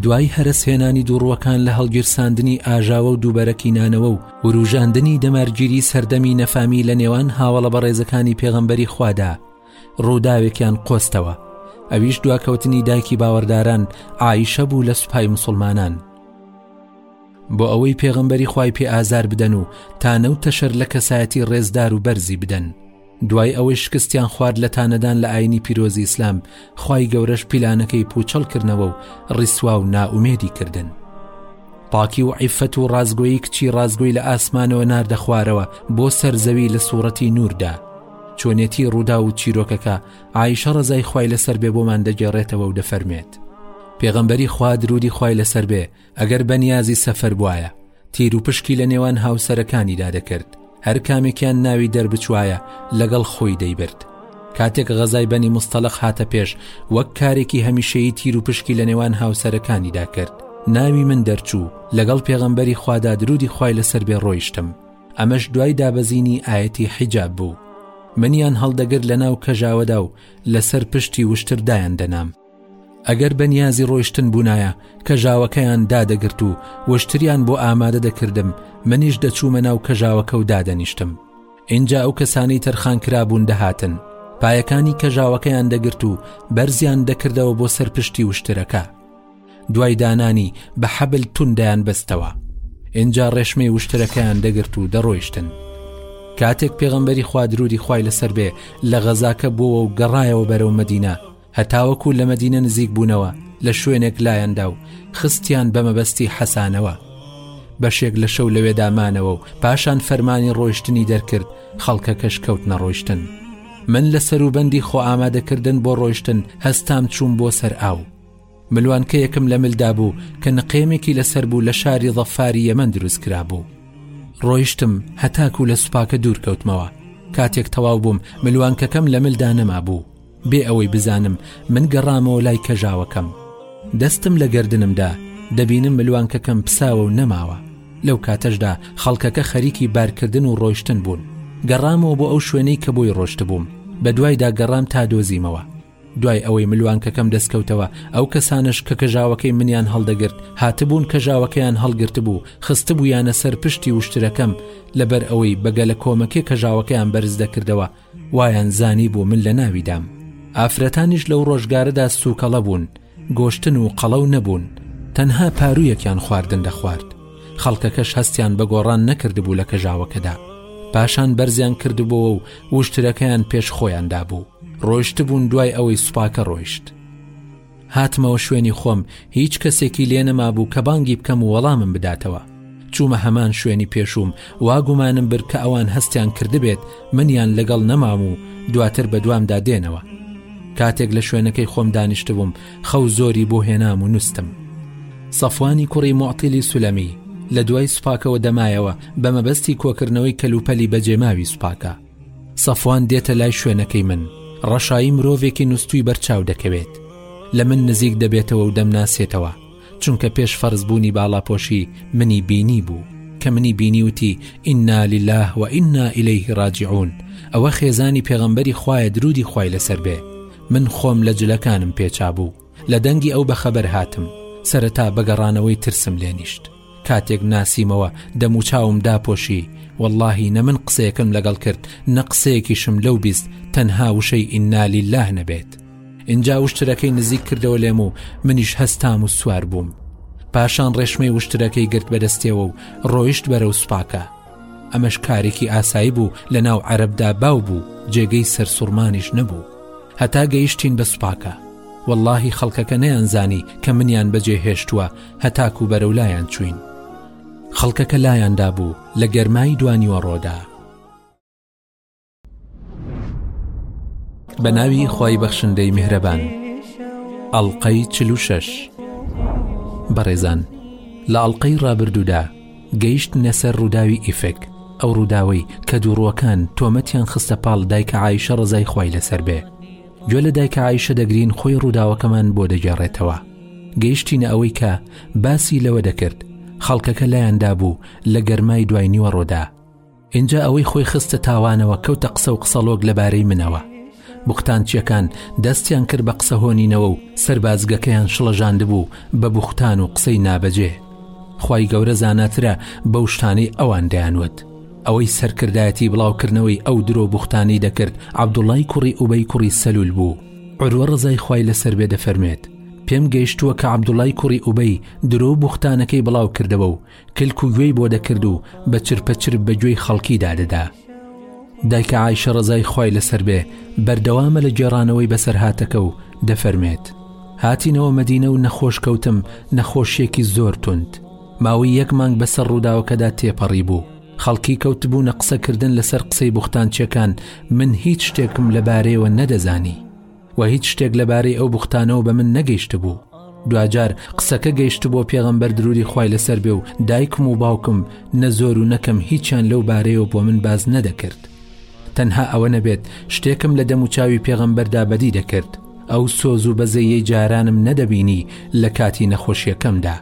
دوای هەرەس هێنانی دووڕوەکان لە هەڵگیرساندنی ئاژاوە و دووبەرەکی نانەوە و وروژاندنی دەمارگیری سەردەمی نەفامی لە نێوان هاوڵە بەڕێزەکانی پێغەمبەری خوادا ڕووداوێکیان قۆستەوە ئەویش دواکەوتنی دایکی باوەڕداران ئایشە بوو لە سوپای مسلمانان بۆ ئەوەی پێغەمبەری خی پێ ئازار بدەن و تانە و تەشەر لە کەسایەتی ڕێزدار و بەرزی بدەن دوای ئەوەی شکستیان خوارد لە تانەدان لە ئاینی پیرۆزی ئیسلام خی گەورەش پیلانەکەی پوچەڵ کردنەوە و ڕیسوا و نائومێدی کردن پاکی و عیفەت و ڕازگۆیی کچی ڕازگۆی لە ئاسمانەوە ناردە خوارەوە بۆ سەرزەوی لە سوورەتی نوردا چۆنێتی ڕوودا و چیرۆکەکە ئایشە ڕزای خی لەسەر بێ بۆمان دەگێڕێتەوە و دەفەرمێت پێغەمبەری خوا درودی خی لەسەر بێ ئەگەر بەنیازی سەفەر بواە تیروپشکی لە نێوان هاوسەرەکانیدا دەکرد هەر کامێکیان ناوی دەربچوایە لەگەڵ خۆی دەیبرد کاتێک غەزای بەنی مستەلق هاتە پێش وەک کارێکی هەمیشەیی تیروپشکی لە نێوان هاوسەرەکانیدا کرد ناوی من دەرچوو لەگەڵ پێغەمبەری خوادا درودی خی لەسەر بێ ڕۆیشتم ئەمەش دوای دابەزینی ئاەتی حیجاب بوو منیان هەڵدەگر لە ناو کەژاوەدا و لەسەر پشتی وشتردایان دەنام ئەگەر بە نیازی ڕۆیشتن بوونایە کەژاوەکەیان دادەگرت و وشتریان بۆ ئامادە دەکردم منیش دەچوومە ناو کەژاوەکە و دادەنیشتم اینجا ئەو کەسانی تەرخان کرابوون دەهاتن پایەکانی کەژاوەکەیان دەگرت و بەرزیان دەکردەوە بۆ سەر پشتی وشترەکە دوای دانانی بە حەبل توندیان بەستەوە اینجا ڕێشمەی وشترەکەیان دەگرت و دەڕۆیشتن کاتێک پێغەمبەری خوا درودی خوای لەسەر بێ لە غەزاکە بووە و گەڕایەوە بەرەو مدینە هەتاوەکو لە مەدینە نزیک بوونەوە لە شوێنێک لایاندا و خستیان بە مەبەستی حەسانەوە بەشێک لە شەو لەوێدا مانەوە و پاشان فەرمانی ڕۆیشتنی دەرکرد خەڵکەکەش کەوت نەڕۆیشتن من لە سەروبەندی خۆ ئامادەکردن بۆ ڕۆیشتن هەستام چووم بۆ سەر ئاو ملوانکەیەکم لە ملدا بوو کە نقێمێکی لەسەر بوو لە شاری ڕەفاری یەمەند دروست کرا بوو ڕۆیشتم هەتاکو لە سوپاکە دوورکەوتمەوە کاتێک تەواو بووم ملوانکەکەم لە ملدا نەما بوو بێ ئەوەی بزانم من گەڕامەوە لای کەژاوەکەم دەستم لە گردنمدا دەبینم ملوانکەکەم پساوە و نەماوە لەو کاتەشدا خەڵکەکە خەریکی بارکردن و ڕۆیشتن بوون گەڕامەوە بۆ ئەو شوێنەی کە بۆی ڕۆشت بووم بە دوایدا گەڕام تا دۆزیمەوە دوای ئەوەی ملوانکەکەم دەستکەوتەوە ئەو کەسانش کە کەژاوەکەی منیان هەڵدەگرت هاتبوون کەژاوەکەیان هەڵگرت بوو خستبوویانە سەر پشتی وشترەکەم لەبەر ئەوەی بەگەلە کۆمەکێ کەژاوەکەیان بەرز دەکردەوە وایان زانی بوو من لە ناویدام ئافرەتانیش لەو ڕۆژگارەدا سوکەڵە بوون گۆشتن و قەڵەو نەبوون تەنها پارویەکیان خواردن دەخوارد خەڵکەکەش هەستیان بە گۆڕان نەکردبوو لە کەژاوەکەدا پاشان بەرزیان کردبووەوە و وشترەکەیان پێش خۆیاندا بوو ڕۆیشت بوون دوای ئەوەی سوپاکە ڕۆیشت هاتمەوە شوێنی خۆم هیچ کەسێکی لێ نەمابوو کە بانگی بکەم و وەڵامم بداتەوە چوومە هەمان شوێنی پێشوم واگومانم بر کە ئەوان هەستیان کردبێت منیان لەگەڵ نەمام و دواتر بە دوامدا دێنەوە کاتێک لە شوێنەکەی خۆم دانیشتبووم خەو زۆری بۆ هێنام و نووسم سەفوانی کوڕی معتیلی سولەمی لە دوای سوپاکەوە دەمایەوە بە مەبەستی کۆکردنەوەی کەلوپەلی بەجێماوی سوپاکە سەفوان دێتە لای شوێنەکەی من ڕەشایی مرۆڤێکی نووسوی بەرچاو دەکەوێت لە من نزیک دەبێتەوە و دەمناسێتەوە چونکە پێش فەرزبوونی باڵاپۆشی منی بینی بوو کە منی بینیوتی ئیننا لله و ئیننا ئیلەیه ڕاجعون ئەوە خێزانی پێغەمبەری خوایە درودی خوای لەسەر بێ من خۆم لە جلەکانم پێچابوو لە دەنگی ئەو بەخەبەر هاتم سەرەتا بەگەڕانەوەی ترسم لێ نیشت کاتێک ناسیمەوە دەموچاوم داپۆشی واللهی نە من قسەیەکەم لەگەڵ کرد نە قسەیەکیشم لەو بیست تەنها وشەی ئینالی لاه نەبێت اینجا وشترەکەی نزیک کردەوە لێم و منیش هەستام و سوار بووم پاشان ڕێشمەی وشترەکەی گرت بەدەستێەوە و ڕۆیشت بەرەو سوپاکە ئەمەش کارێکی ئاسایی بوو لە ناو عەرەبدا باو بوو جێگەی سەرسوڕمانیش نەبوو هەتا گەیشتین بە سوپاکە واللهی خەڵکەکە نەیانزانی کە منیان بەجێ هێشتووە هەتاکو بەرەو لایان چوین خەڵکەکە لایاندا بوو لە گەرمای دوانیوەڕۆدا بە ناوی خی بەخشندەی میهرەبان ئەڵلقەی چل و شش بەڕێزان لە ئەڵلقەی ڕابردوودا گەیشت نەسەر ڕووداوی ئیفێک ئەو ڕووداوەی کە دووڕوەکان تۆمەتیان خستە پاڵ دایکە ئایشە ڕزای خی لەسەر بێ گوێ لە دایکە ئایشە دەگرین خۆی ڕووداوەکەمان بۆ دەگەڕێتەوە گەیشتینە ئەوەی کە باسی لەوە دەکرد خەڵکەکە لایاندا بوو لە گەرمای دوای نیوەڕۆدا ئینجا ئەوەی خۆی خستە تاوانەوە کەوتە قسە و قسەڵۆک لەبارەی منەوە بوختانچیەکان دەستیان کرد بە قسە هۆنینەوە و سەربازگەکەیان شڵەژاندبوو بە بوختان و قسەی نابەجێ خی گەورە زاناترە بەو شتانەی ئەوان دەیانوت ئەوەی سەرکردایەتی بڵاوکردنەوەی ئەو درۆ بوختانی دەکرد عبدوڵای کوڕی ئوبەی کوڕی سەلول بوو عروە ڕزای خی لەسەر بێ دەفەرمێت پێم گەیشتووە کە عبدوڵای کوڕی ئوبەی درۆ بوختانەکەی بڵاو کردەوە و کلک و گوێی بۆ دەکرد و بە چرپە چرپ بە گوێی خەڵکی دادەدا دایکە ئایشە ڕزای خی لەسەر بێ بەردەوامە لە گێڕانەوەی بەسەرهاتەکە و دەفەرمێت هاتینەوە مەدینە و نەخۆش کەوتم نەخۆشیەکی زۆر تونند ماوەی یەک مانگ بەسەر ڕووداوەکەدا تێپەڕی بوو خەڵکی کەوتبوونە قسەکردن لەسەر قسەی بوختانچیەکان من هیچ شتێکم لەبارەیەوە نەدەزانی وە هیچ شتێک لەبارەی ئەو بوختانەوە بە من نەگەیشتبوو دواجار قسەکە گەیشت بۆ پێغەمبەر دروودی خوای لەسەر بێ و دایکم و باوکم نە زۆر و نەکەم هیچیان لەو بارەیەوە بۆ من باز نەدەکرد تەنها ئەوە نەبێت شتێکم لە دەموچاوی پێغەمبەردا بەدی دەکرد ئەو سۆز و بەزەیەی جارانم نەدەبینی لە کاتی نەخۆشیەکەمدا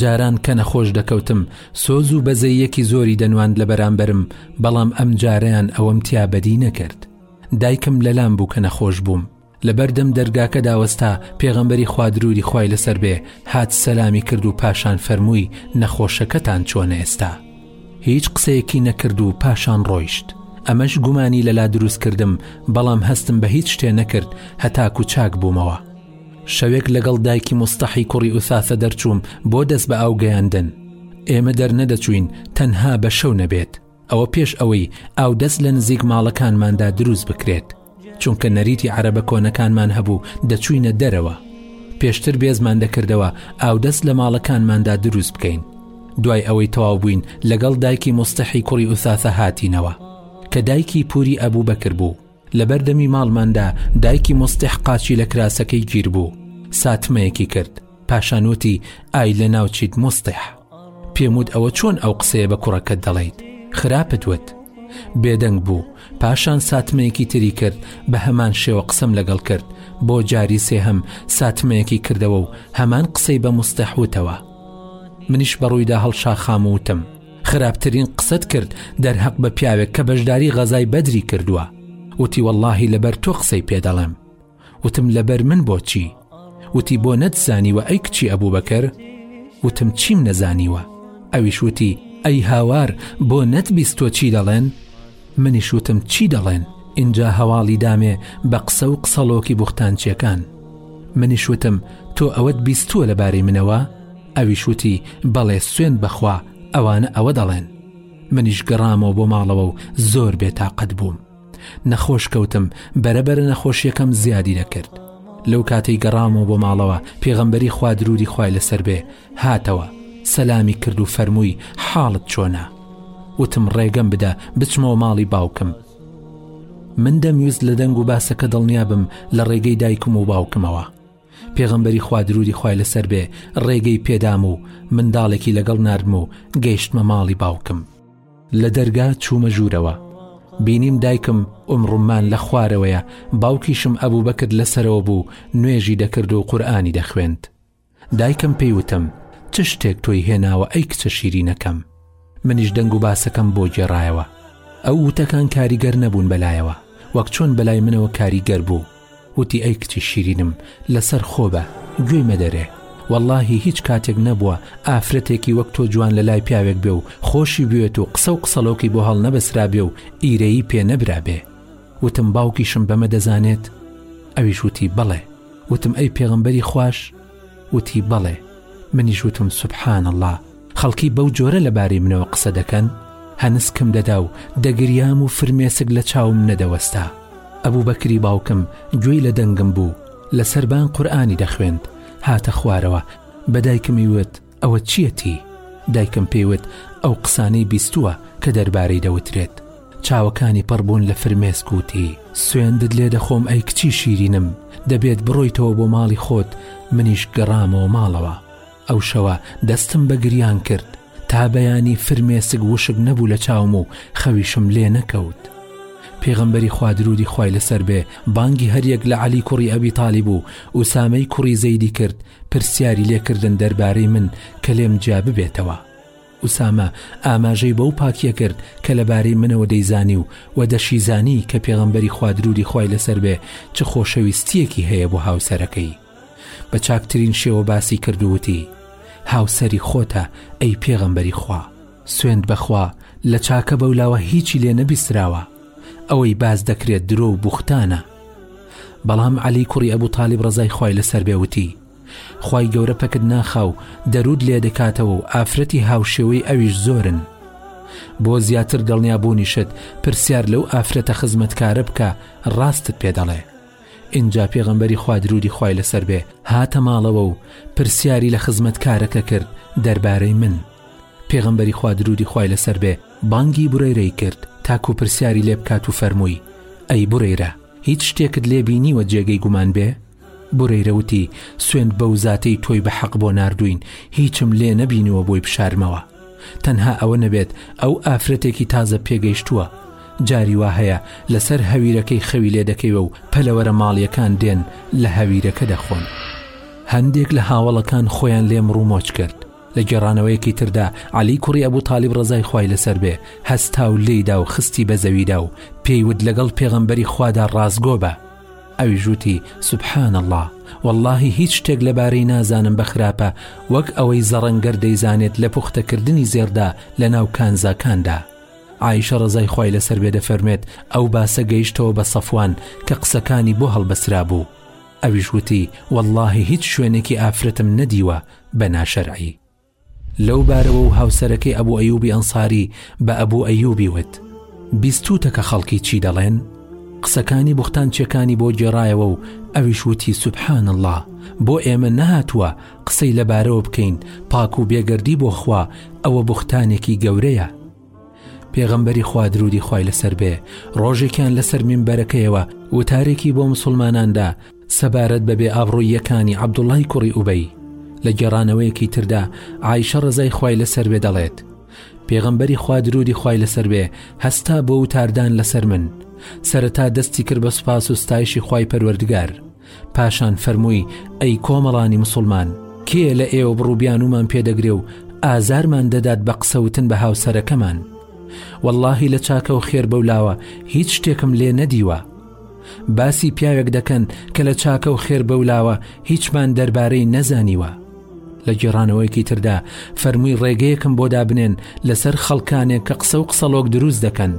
جاران کە نەخۆش دەکەوتم سۆز و بەزەیەکی زۆری دەنواند لە بەرامبەرم بەڵام ئەم جارەیان ئەوەم تیا بەدی نەکرد دایکم لەلام بوو کە نەخۆش بووم لەبەر دەم دەرگاکەدا وەستا پێغەمبەری خوادروری خوای لەسەر بێ هات سەلامی کرد و پاشان فەرمووی نەخۆشەکەتان چۆنە ئێستا هیچ قسەیەکی نەکرد و پاشان ڕۆیشت ئەمەش گومانی لەلا دروست کردم بەڵام هەستم بە هیچ شتێ نەکرد هەتاکو چاک بوومەوە شەوێک لەگەڵ دایکی مستەحی کوڕی ئوساسە دەرچووم بۆ دەست بە ئاو گەیاندن ئێمە دەرنەدەچوین تەنها بە شەو نەبێت ئەوە پێش ئەوەی ئاودەست لە نزیک ماڵەکانماندا دروست بکرێت چونکە نەریتی عربە کۆنەکانمان هەبوو دەچوینە دەرەوە پێشتر بێزمان دەکردەوە ئاودەست لە ماڵەکانماندا دروست بکەین دوای ئەوەی تەواو بووین لەگەڵ دایکی مستەحی کوڕی ئوساسە هاتینەوە کە دایکی پوری ئەبوو بەکر بوو لەبەر دەمی ماڵماندا دایکی موستیح قاچی لە کراسەکەی گیر بوو ساتمەیەکی کرد پاشان وتی ئای لە ناو چیت موستیح پێم وت ئەوە چۆن ئەو قسەیە بە کوڕەکەت دەڵیت خراپت وت بێدەنگ بوو پاشان ساتمەیەکی تری کرد بە هەمان شێوە قسەم لەگەڵ کرد بۆ جاری سێهەم ساتمەیەکی کردەوە و هەمان قسەی بە مستەحوتەوە منیش بەڕوویدا هەڵشاخام وتم خراپترین قسەت کرد دەرهەق بە پیاوێک کە بەشداری غەزای بەدری کردووە وتی واللهی لەبەر تۆ قسەی پێ دەڵێم وتم لەبەر من بۆچی وتی بۆ نەتزانیوە ئەی کچی ئەبوو بەکەر وتم چیم نەزانیوە ئەویش وتی ئەی هاوار بۆ نەتبیست تۆ چی دەڵێن منیش وتم چی دەڵێن اینجا هەواڵی دامێ بە قسە و قسەڵۆکی بوختانچیەکان منیش وتم تۆ ئەوەت بیستووە لەبارەی منەوە ئەویش وتی بەڵێ سوێند بەخوا ئەوانە ئەوە دەڵێن منیش گەڕامەوە بۆ ماڵەوە و زۆر بێتاقەت بووم نەخۆش کەوتم بەرەبەرە نەخۆشیەکەم زیادی دەکرد لەو کاتەی گەڕامەوە بۆ ماڵەوە پێغەمبەری خوادروری خوای لەسەر بێ هاتەوە سەلامی کرد و فەرمووی حاڵت چۆنا وتم ڕێگەم بدە بچمەوە ماڵی باوکم من دەمویست لە دەنگ و باسەکە دڵنیابم لە ڕێگەی دایکم و باوکمەوە پێغەمبەری خوا درودی خوای لەسەر بێ ڕێگەی پێدام و منداڵێکی لەگەڵ ناردم و گەیشتمە ماڵی باوکم لە دەرگا چوومە ژوورەوە بینیم دایکم ئوم ڕوممان لە خوارەوەیە باوکیشم ئەبوو بەکرد لەسەرەوە بوو نوێژی دەکرد و قورآانی دەخوێند دایکم پێیوتم چ شتێک تۆی هێناوە ئەی کچە شیرینەکەم منیش دەنگ و باسەکەم بۆ گێڕایەوە ئەو وتەکان کاریگەر نەبوون بەلایەوە وەک چۆن بەلای منەوە کاریگەر بوو وتی ئەی کچی شیرینم لەسەر خۆبە گوێی مەدەرێ واللهی هیچ کاتێک نەبووە ئافرەتێکی وەک تۆ جوان لە لای پیاوێک بێ و خۆشی بوێت و قسە و قسەڵۆکی بۆ هەڵ نەبەسرا بێ و ئیرەیی پێ نەبرا بێ وتم باوکیشم بەمە دەزانێت ئەویش وتی بڵێ وتم ئەی پێغمبەری خوش وتی، بەڵێ، منیش وتم، سبحان اللە، خەڵکی بەو جۆرە لەبارەی منەوە قسە دەکەن؟ هەنسکم دەدا و دەگریام و فرمێسک لە چاوم نەدەوەستا. ئەبوبەکری باوکم گوێی لە دەنگم بوو، لەسەربان قورئانی دەخوێند، هاتە خوارەوە، بە دایکمی وت، ئەوە چییەتی؟ دایکم پێی وت ئەو قسانەی بیستووە کە دەربارەی دەوترێت. چاوەکانی پڕ بوون لە فرمێسک وتی، سوێندت لێ دەخۆم ئەی کچی شیرینم، دەبێت بڕۆیتەوە بۆ ماڵی خۆت، منیش گەڕامەوە ماڵەوە. ئەو شەوە دەستم بە گریان کرد، تا بەیانی فرمێسک وشک نەبوو لە چاوم و خەویشم لێ نەکەوت. پێغەمبەری خوا درودی خوای لەسەر بێ بانگی هەریەک لە عەلی کوڕی ئەبی تالیب و ئوسامەی کوڕی زەیدی کرد پرسیاری لێکردن دەربارەی من کە لێم جیا ببێتەوە ئوسامە ئاماژەی بەو پاکیە کرد کە لەبارەی منەوە دەیزانی و و دەشیزانی کە پێغەمبەری خوا درودی خوای لەسەر بێ چ خۆشەویستیەکی هەیە بۆ هاوسەرەکەی بە چاکترین شێوە باسی کردووتی هاوسەری خۆتە ئەی پێغەمبەری خوا سوێند بەخوا لە چاکە بەولاوە هیچی لێ نەبیستراوە ئەوەی باس دەکرێت درۆ و بوختانە بەڵام عەلی کوڕی ئەبوو تاالب ڕزای خوای لەسەر بێ وتی خوای گەورە پەکت ناخا و دەرود لێ دەکاتەوە و ئافرەتی هاوشێوەی ئەویش زۆرن بۆ زیاتر دڵنیابوونیشت پرسیار لەو ئافرەتە خزمەتکارە بکە ڕاستت پێ دەڵێ ئینجا پێغەمبەری خوا درودی خوای لەسەر بێ هاتە ماڵەوە و پرسیاری لە خزمەتکارەکە کرد دەربارەی من پێغەمبەری خوا درودی خوای لەسەر بێ بانگی بورەیرەی کرد تاکو پرسیاری لێ بکات و فەرمووی، ئەی بورەیرە هیچ شتێکت لێ بینیوە جێگەی گومان بێ؟ بورەیرە وتی، سوێند بەو زاتەی تۆی بە حەق بۆ ناردووین هیچم لێ نەبینیوە بۆی بشارمەوە تەنها ئەوە نەبێت ئەو ئافرەتێکی تازە پێگەیشتووە جاری وا هەیە لەسەر هەویرەکەی خەوی لێ دەکەوێ و پەلەوەرە ماڵیەکان دێن لە هەویرەکە دەخۆن هەندێک لە هاوەڵەکان خۆیان لێ مڕومۆچ کرد لە گێڕانەوەیەکی تردا عەلی کوڕی ئەبو تالیب ڕەزای خوای لەسەر بێ هەستا و لێیدا و خستی بە زەویدا و پێی وت لەگەڵ پێغەمبەری خوادا ڕاستگۆ بە ئەویش وتی سبحان اللە وەڵڵاهی هیچ شتێک لەبارەی نازانم بە خراپە وەک ئەوەی زەڕەنگەر دەیزانێت لە پوختەکردنی زێڕدا لەناو کانزاکاندا عیشە ڕزای خی لەسەر بێ دەفەرمێت ئەو باسە گەیشتەوە بە سەفوان کە قسەکانی بۆ هەڵبەسرا بوو ئەویش وتی واللهی هیچ شوێنێکی ئافرەتم نەدیوە بە ناشەرعی لەو بارەوە و هاوسەرەکەی ئەبوو ئەیوبی ئەنساری بە ئەبوو ئەیوبی وت بیستوتە کە خەڵکی چی دەڵێن قسەکانی بوختان چێکانی بۆ گێڕایەوە و ئەویش وتی سبحان الله بۆ ئێمە نەهاتووە قسەی لەبارەوە بکەین پاک و بێگەردی بۆ خوا ئەوە بوختانێکی گەورەیە پێغەمبەری خوادرودی خی لەسەر بێ ڕۆژێکیان لەسەر مینبەرەکەیەوە وتارێکی بۆ مسلماناندا سەبارەت بە بێ ئابڕووییەکانی عەبدوڵڵای کوڕی ئوبەی، لە گێڕانەوەیەکی تردا عائیشە ڕەزای خوای لەسەر بێ دەڵێت، پێغەمبەری خوا درودی خوای لەسەر بێ هەستا بۆ وتاردان لەسەر من، سەرەتا دەستی کرد بە سوپاس و ستایشی خوای پەروەردگار، پاشان فەرمووی، ئەی کۆمەڵانی مسوڵمان، کێ لە ئێوە بڕ و بیانوومان پێ دەگرێ و ئازارمان دەدات بە قسە وتن بە هاوسەرەکەمان؟ وەڵڵاهی لە چاکە و خێر بەولاوە هیچ شتێکم لێ نەدیوە. باسی پیاوێک دەکەن کە لە چاکە و خێر بەولاوە هیچمان دەربارەی نەزانیوە لە گێڕانەوەیەکی تردا فەرمووی ڕێگەیەکم بۆ دابنێن لەسەر خەڵکانێک کە قسە و قسەڵۆک دروست دەکەن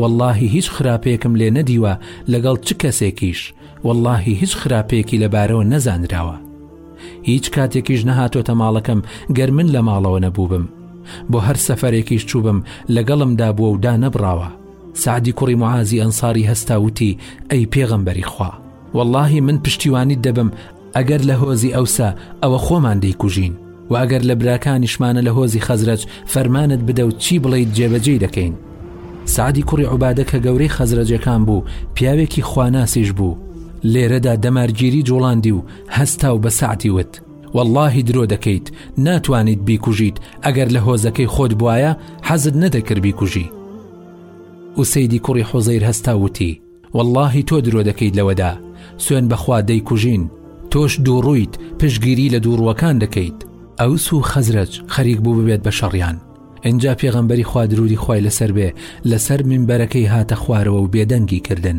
واللهی هیچ خراپێکم لێ نەدیوە لەگەڵ چ کەسێکیش واللهی هیچ خراپێکی لەبارەوە نەزانراوە هیچ کاتێکیش نەهاتۆتە ماڵەکەم گەر من لە ماڵەوە نەبووبم بۆ هەر سەفرێکیش چووبم لەگەڵمدا بووە و دا نەبراوە سەعدی کوڕی معازی ئەنساری هەستا وتی ئەی پێغەمبەری خوا واللهی من پشتیوانیت دەبم ئەگەر لە هۆزی ئەوسا ئەوە خۆمان دەیکوژین و ئەگەر لە براکانیشمانە لە هۆزی خەزرەج فەرمانت بدە و چی بڵیت جێبەجێی دەکەین سعدی کوڕی عوبادە کە گەورەی خەزرەجەکان بوو پیاوێکی خواناسیش بوو لێرەدا دەمارگیری جوڵاندی و هەستا و بە سعدی وت وەڵاهی درۆ دەکەیت ناتوانیت بیکوژیت ئەگەر لە هۆزەکەی خۆت بواە حەزت نەدەکرد بیکوژی ئوسەیدی کوڕی حوزەیر هەستا وتی وەڵاهی تۆ درۆ دەکەیت لەوەدا سوێن بەخوا دەیکوژین تۆش دووڕوویت پشگیری لە دووڕووەکان دەکەیت ئەوس و خەزرەج خەریک بوو ببێت بە شەڕیان ئینجا پێغەمبەری خوادروری خی لەسەر بێ لەسەر منبەرەکەی هاتە خوارەوە و بێدەنگی کردن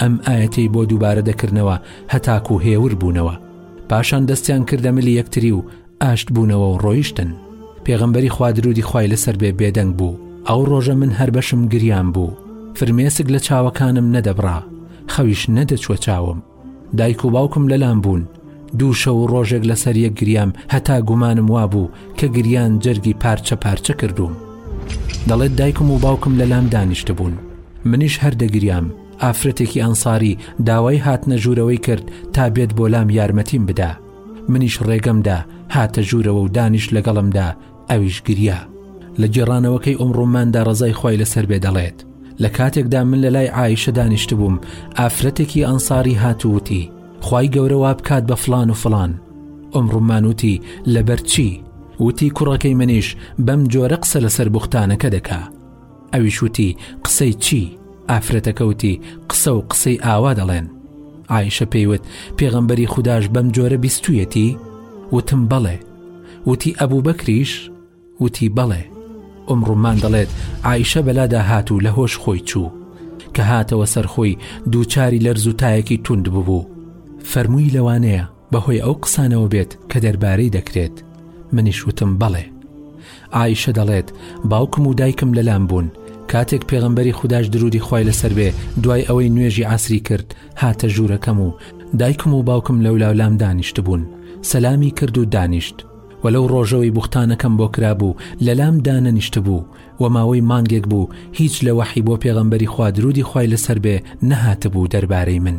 ئەم ئایەتەی بۆ دووبارە دەکردنەوە هەتاکو هێور بوونەوە پاشان دەستیان کردە ملی یەکتری و ئاشت بوونەوە و ڕۆیشتن پێغەمبەری خوادرودی خی لەسەر بێ بێدەنگ بوو ئەو ڕۆژە من هەر بەشم گریان بوو فرمێسک لە چاوەکانم نەدەبڕا خەویش نەدەچوە چاوم دایک و باوکم لەلام بوون دوو شەو و ڕۆژێک لەسەر یەک گریام هەتا گومانم وابوو کە گریان جەرگی پارچە پارچە کردووم دەڵێت دایکم و باوکم لەلام دانیشت بوون منیش هەردەگریام ئافرەتێکی ئەنساری داوای هاتنە ژوورەوەی کرد تا بێت بۆ لام یارمەتیم بدا منیش ڕێگەمدا هاتە ژوورەوە و دانیش لەگەڵمدا ئەویش گریا لە گێڕانەوەکەی ئوم ڕوماندا ڕزای خی لەسەر بێ دەڵێت لە کاتێکدا من لە لای ئایشە دانیشت بووم ئافرەتێکی ئەنساری هاتووتی خی گەورەوا بکات بە فلان و فلان ئەم ڕمانوتی لەبەرچی وتی کوڕەکەی منیش بەم جۆرە قسە لەسەر بوختانەکە دەکا ئەویش وتی، قسەی چی؟ ئافرەتەکە وتی، قسە و قسەی ئاوا دەڵێن. عایشە پێی وت، پێغەمبەری خوداش بەم جۆرە بیستوویەتی؟ وتم، بەڵێ. وتی، ئەبوو بەکریش؟ وتی، بەڵێ. ئوم ڕومان دەڵێت، عایشە بەلادا هات و لە هۆش خۆی چوو. کە هاتەوە سەر خۆی، دووچاری لەرزوتایەکی توند ببوو. فەرمووی لەوانەیە. بەهۆی ئەو قسانەوە بێت کە دەربارەی دەکرێت منیش وتم بەڵێ ئایشە دەڵێت باوکم و دایکم لەلام بوون کاتێک پێغمبەری خودداش درودی خی لەسەر بێ دوای ئەوەی نوێژی ئاسری کرد هاتە ژوورەکەم و دایکم و باوکم لەولاولام دانیشت بوون سەلامی کرد و دانیشت و لەو ڕۆژەوەی بوختانەکەم بۆ کرابوو لەلام دانەنیشت بوو و ماوەی مانگێک بوو هیچ لە وەحی بۆ پێغمبەری خوادرودی خی لەسەر بێ نەهاتبوو دەربارەی من.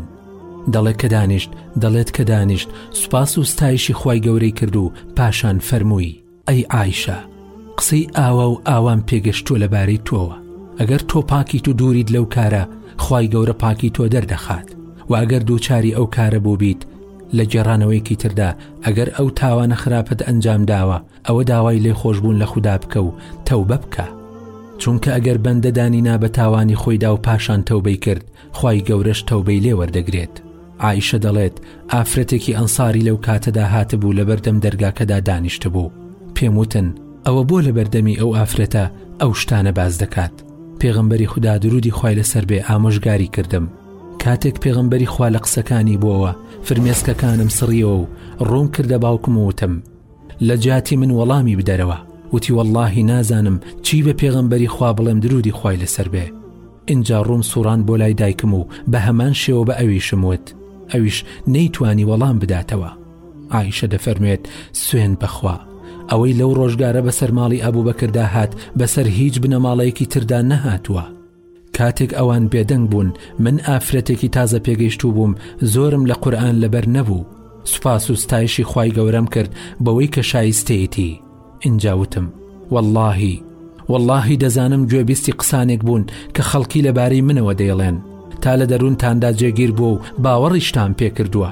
دەڵێ کە دانیشت دەڵێت کە دانیشت سوپاس و ستایشی خی گەورەی کرد و پاشان فەرمووی ئەی ئایشە قسەی ئاوا و ئاوام پێگەشتووە لەبارەی تۆوە ئەگەر تۆ پاکیت و دووریت لەو کارە خی گەورە پاکی تۆ دەردەخات و ئەگەر دووچاری ئەو کارە بوو بیت لە گێڕانەوەیکی تردا ئەگەر ئەو تاوانە خراپەت ئەنجام داوە ئەوە داوای لێ خۆشببوون لە خوددا بکە و تەو بە بکە چونکە ئەگەر بەندەدانی نابەتاوانی خۆیدا و پاشان تەوبەی کرد خوای گەورەش تەوبەی لێ وەردەگرێت عائیشە دەڵێت ئافرەتێکی ئەنساری لەو کاتەدا هاتبوو لە بەردەم دەرگاکەدا دانیشتبوو پێم وتن ئەوە بۆ لە بەردەمی ئەو ئافرەتە ئەو شتانە باز دەکات پێغمبەری خوددا درودی خی لەسەر بێ ئامۆژگاری کردم کاتێک پێغمبەری خوا لە قسەکانی بۆەوە فرمێسکەکانم سڕیەوە و ڕوون کردە باوکم وتم لە جیاتی من وەڵامی بدەرەوە وتی وەللەهی نازانم چی بە پێغەمبەری خوا بڵێم درودی خوای لەسەر بێ ئینجا ڕووم سوڕان بۆ لای دایکم و بە هەمان شێوە بە ئەویشم وت ئەویش نەیتوانی وەڵام بداتەوە ئایشە دەفەرموێت سوێن بەخوا ئەوەی لەو ڕۆژگارە بەسەر ماڵی ئەبوو بەکردا هات بەسەر هیچ بنەماڵەیەکی تردا نەهاتووە کاتێک ئەوان بێدەنگ بوون من ئافرەتێکی تازە پێگەیشتوو بووم زۆرم لە قورآن لەبەر نەبوو سوپاس و ستایشی خی گەورەم کرد بەوەی کە شایستەیەتی ئینجا وتم واللهی واللهی دەزانم گوێبیستی قسانێک بوون کە خەڵکی لەبارەی منەوە دەیڵێن تا لە دەروونتاندا جێگیر بووە و باوەڕیشتان پێکردووە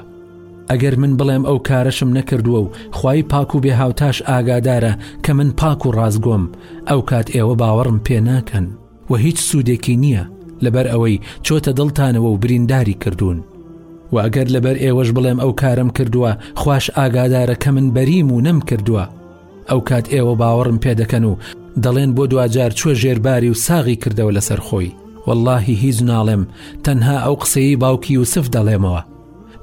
ئەگەر من بڵێم ئەو کارەشم نەکردووە و خی پاک و بێ هاوتاش ئاگادارە کە من پاک و ڕاستگۆم ئەو کات ئێوە باوەڕم پێ ناکەن و هیچ سوودێکی نییە لەبەر ئەوەی چۆتە دڵتانەوە و برینداری کردوون و ئەگەر لەبەر ئێوەش بڵێم ئەو کارم کردووە خوش ئاگادارە کە من بەریم و نەم کردووە ئەو کات ئێوە باوەڕم پێ دەکەن و دەڵێن بۆ دواجار چوە ژێرباری و ساغی کردەوە لەسەر خۆی واللهی هیچ ناڵێم تەنها ئەو قسەی باوکی یوسف دەڵێمەوە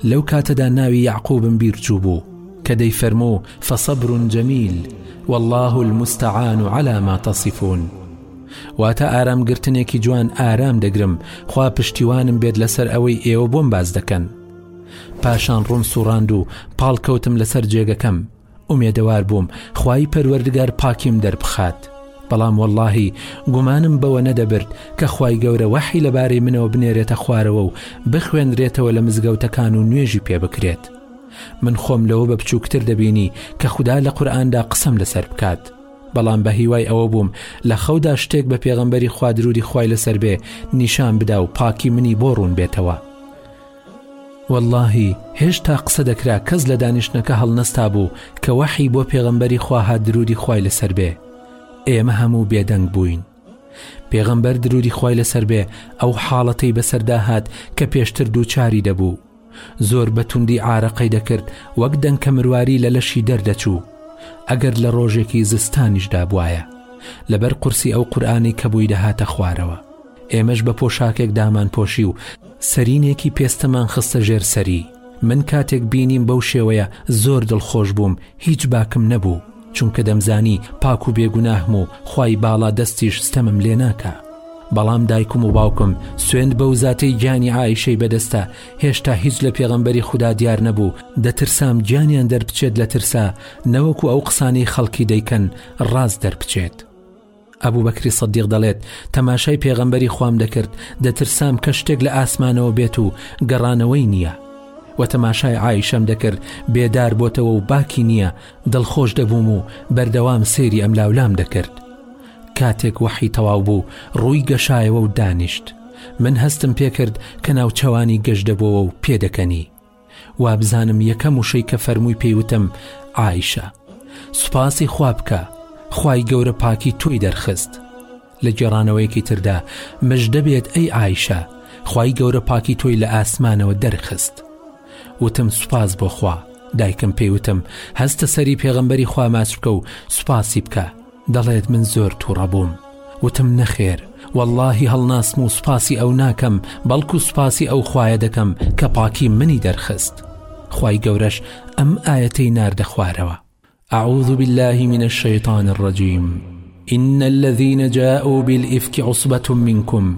لەو کاتەدا ناوی یەعقوبم بیر چووبوو کە دەیفەرموو فصبر جمیل و اللە المستعان علی ما تصفون واتە ئارام گرتنێکی جوان ئارام دەگرم خوا پشتیوانم بێت لەسەر ئەوەی ئێوە بۆم باز دەکەن پاشان ڕوون سوڕاند و پاڵکەوتم لەسەر جێگەکەم ئومێدەوار بووم خوای پەروەردگار پاکیم دەربخات بەڵام وەڵاهی گومانم بەوە نەدەبرد کە خوای گەورە وەحی لەبارەی منەوە بنێرێتە خوارەوە و بخوێنرێتەوە لە مزگەوتەکان و نوێژی پێ بکرێت من خۆم لەوە بە بچووکتر دەبینی کە خودا لە قورئاندا قسەم لەسەر بکات بەڵام بە هیوای ئەوە بووم لە خەودا شتێک بە پێغەمبەری خوادرودی خوای لەسەر بێ نیشان بدا و پاکی منی بۆ ڕوون بێتەوە وەڵاهی هێشتا قسە دەکرا کەس لە دانیشتنەکە هەڵنەستا بوو کە وەحی بۆ پێغەمبەری خوا هات درودی خوای لەسەر بێ ئێمە هەموو بێدەنگ بووین پێغەمبەر درودی خوای لەسەر بێ ئەو حاڵەتەی بەسەردا هات کە پێشتر دووچاری دەبوو زۆر بەتوندی عارەقەی دەکرد وەک دەنکە مرواری لە لەشی دەردەچوو ئەگەر لە ڕۆژێکی زستانیشدا بواە لەبەر قورسی ئەو قورآانی کە بووی دەهاتە خوارەوە ئێمەش بە پۆشاکێک دامانپۆشی و سەرینێکی پێستمان خستە ژێر سەری من کاتێک بینیم بەو شێوەیە زۆر دڵخۆش بووم هیچ باکم نەبوو چونکە دەمزانی پاک و بێگوناهم و خی باڵا دەستیش ستەمم لێ ناکە بەڵام دایکم و باوکم سوێند بە و زاتەی گیانی ئایشەی بەدەستە هێشتا هیچ لە پێغەمبەری خوددا دیار نەبوو دەترسام گیانیان دەربچێت لە ترسا نەوەکو ئەو قسانەی خەڵکی دەیکەن ڕاست دەربچێت. ئەبوبەکری سدیق دەڵێت، تەماشای پێغەمبەری خوام دەکرد، دەترسام کە شتێک لە ئاسمانەوە بێت و گەڕانەوەی نییە. وە تەماشای عائیشەم دەکرد، بێدار بۆتەوە و باکی نییە، دڵخۆش دەبووم و بەردەوام سەیری ئەملاولام دەکرد. کاتێک وەحی تەواو بوو، ڕووی گەشایەوە و دانیشت. من هەستم پێکرد کە ناوچەوانی گەش دەبۆوە و پێدەکەنی. وابزانم یەکەم وشەی کە فەرمووی پێی وتم ئایشە سوپاسی خوا بکە خوای گەورە پاکی تۆی دەرخست لە گێڕانەوەیەکی تردا مژدە بێت ئەی ئایشە خوای گەورە پاکی تۆی لە ئاسمانەوە دەرخست وتم سوپاس بۆخوا دایکم پێیوتم هەستە سەری پێغەمبەری خوا ماچ بکە و سوپاسی بکە دەڵێت من زۆر توڕە بووم وتم نەخێر وەڵاهی هەڵناسم و سوپاسی ئەو ناکەم بەڵکو سوپاسی ئەو خوایە دەکەم کە پاکی منی دەرخست خی گەورەش ئەم ئاەتەی ناردە خوارەوە أعوذ بالله من الشيطان الرجيم إن الذين جاءوا بالإفك عصبة منكم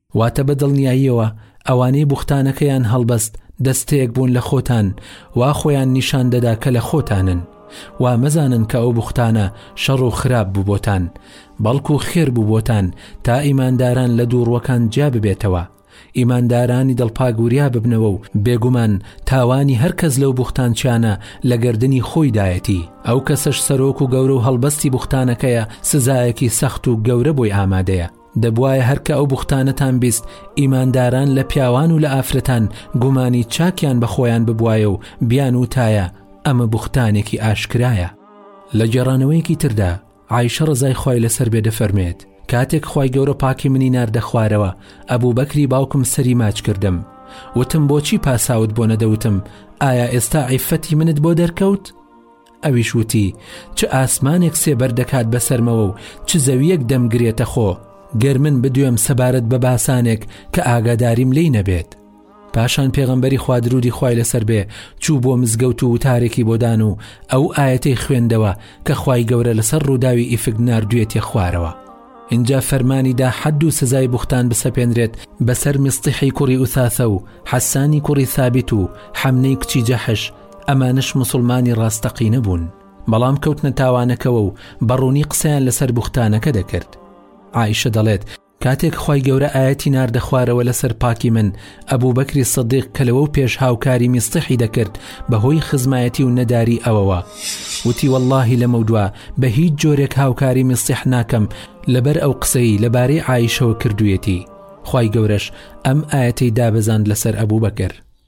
واتە بە دڵنیاییەوە ئەوانەی بوختانەکەیان هەڵبەست دەستەیەک بوون لە خۆتان وا خۆیان نیشان دەدا کە لە خۆتانن وا مەزانن کە ئەو بوختانە شەڕ و خراپ بوو بۆتان بەڵکو خێر بوو بۆتان تا ئیمانداران لە دووڕوەکان جیا ببێتەوە ئیماندارانی دڵپاگوریا ببنەوە و بێگومان تاوانی هەر کەس لەو بوختانچیانە لە گردردنی خۆی دایەتی ئەو کەسەش سەرۆک و گەورە و هەڵبەستی بوختانەکەیە سزایەکی سەخت و گەورە بۆی ئامادەیە دەبوایە هەر کە ئەو بوختانەتان بیست ئیمانداران لە پیاوان و لە ئافرەتان گومانی چاکیان بە خۆیان ببوایە و بیان وتایە ئەمە بوختانێکی ئاشکرایە لە گێڕانەوەیەکی تردا عیشە ڕزای خی لەسەر بێ دەفەرمێت کاتێک خی گەورە پاکی منی ناردە خوارەوە ئەبوو بەکری باوکم سەری ماچ کردم وتم بۆچی پاساوت بۆ نەدەوتم ئایا ئێستا عیفەتی منت بۆ دەرکەوت؟ ئەویش وتی چ ئاسمانێک سێبەر دەکات بەسەرمەوە و چ زەویەک دەمگرێتە خۆ گەر من بدوێم سەبارەت بە باسانێک کە ئاگاداریم لی نەبێت پاشان پێغەمبەری خوادرودی خی لەسەر بێ چوو بۆ مزگەوت و وتارێکی بۆدان و ئەو ئاەتەی خوێندەوە کە خی گەورە لەسەر ڕووداوی ئیفک نردوێتە خوارەوە اینجا فەرمانی دا حەد و سزای بوختان بسەپێنرێت بەسەر مستحی کوڕی ئوساسە و حەسانی کوڕی سابیت و حەمنەی کچی جەحش ئەمانەش مسوڵمانی ڕاستەقینە بوون بەڵام کەوتنە تاوانەکەوە و بەڕوونی قسەیان لەسەر بوختانەکە دەکرد عیشە دەڵێت کاتێک خی گەورە ئاەتی ناردە خوارەوە لەسەر پاکی من ئەبوو بەکری سەدیق کە لەوە و پێش هاوکاری میستحی دەکرد بەهۆی خزمایەتی و نەداری ئەوەوە وتی واللهی لەمە دوا بە هیچ جۆرێک هاوکاری میستح ناکەم لەبەر ئەو قسەی لەبارەی ئایشەوە کردویەتی خی گەورەش ئەم ئاەتی دابەزاند لەسەر ئەبوو بەکرد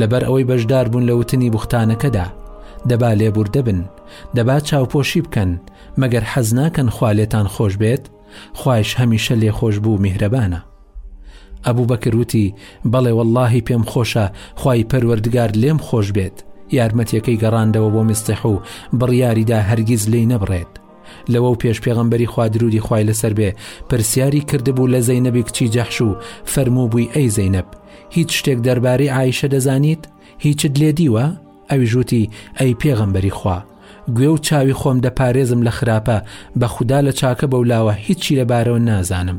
لەبەر ئەوەی بەشدار بوون لە وتنی بوختانەکەدا، دەبا لێبووردە بن، دەبا چاوپۆشی بکەن، مەگەر حەز ناکەن خوا لێتان خۆش بێت، خوایش هەمیشە لێخۆشبوو و میهرەبانە. ئەبوبەکر وتی، بەڵێ وەڵڵاهی پێم خۆشە خوای پەروەردگار لێم خۆش بێت، یارمەتیەکەی گەڕاندەوە بۆ میستیح و بڕیاریدا هەرگیز لێی نەبڕێت، لەوەو پێش پێغەمبەری خوا درودی خوای لەسەر بێ پرسیاری کردبوو لە زەینەبی کچی جەحش و فەرموو بووی ئەی زەینەب هیچ شتێک دەربارەی ئایشە دەزانیت هیچت لێ دیوە ئەوی ژووتی ئەی پێغەمبەری خوا گوێ و چاوی خۆم دەپارێزم لە خراپە بە خوددا لە چاکە بەولاوە هیچی لەبارەوە نازانم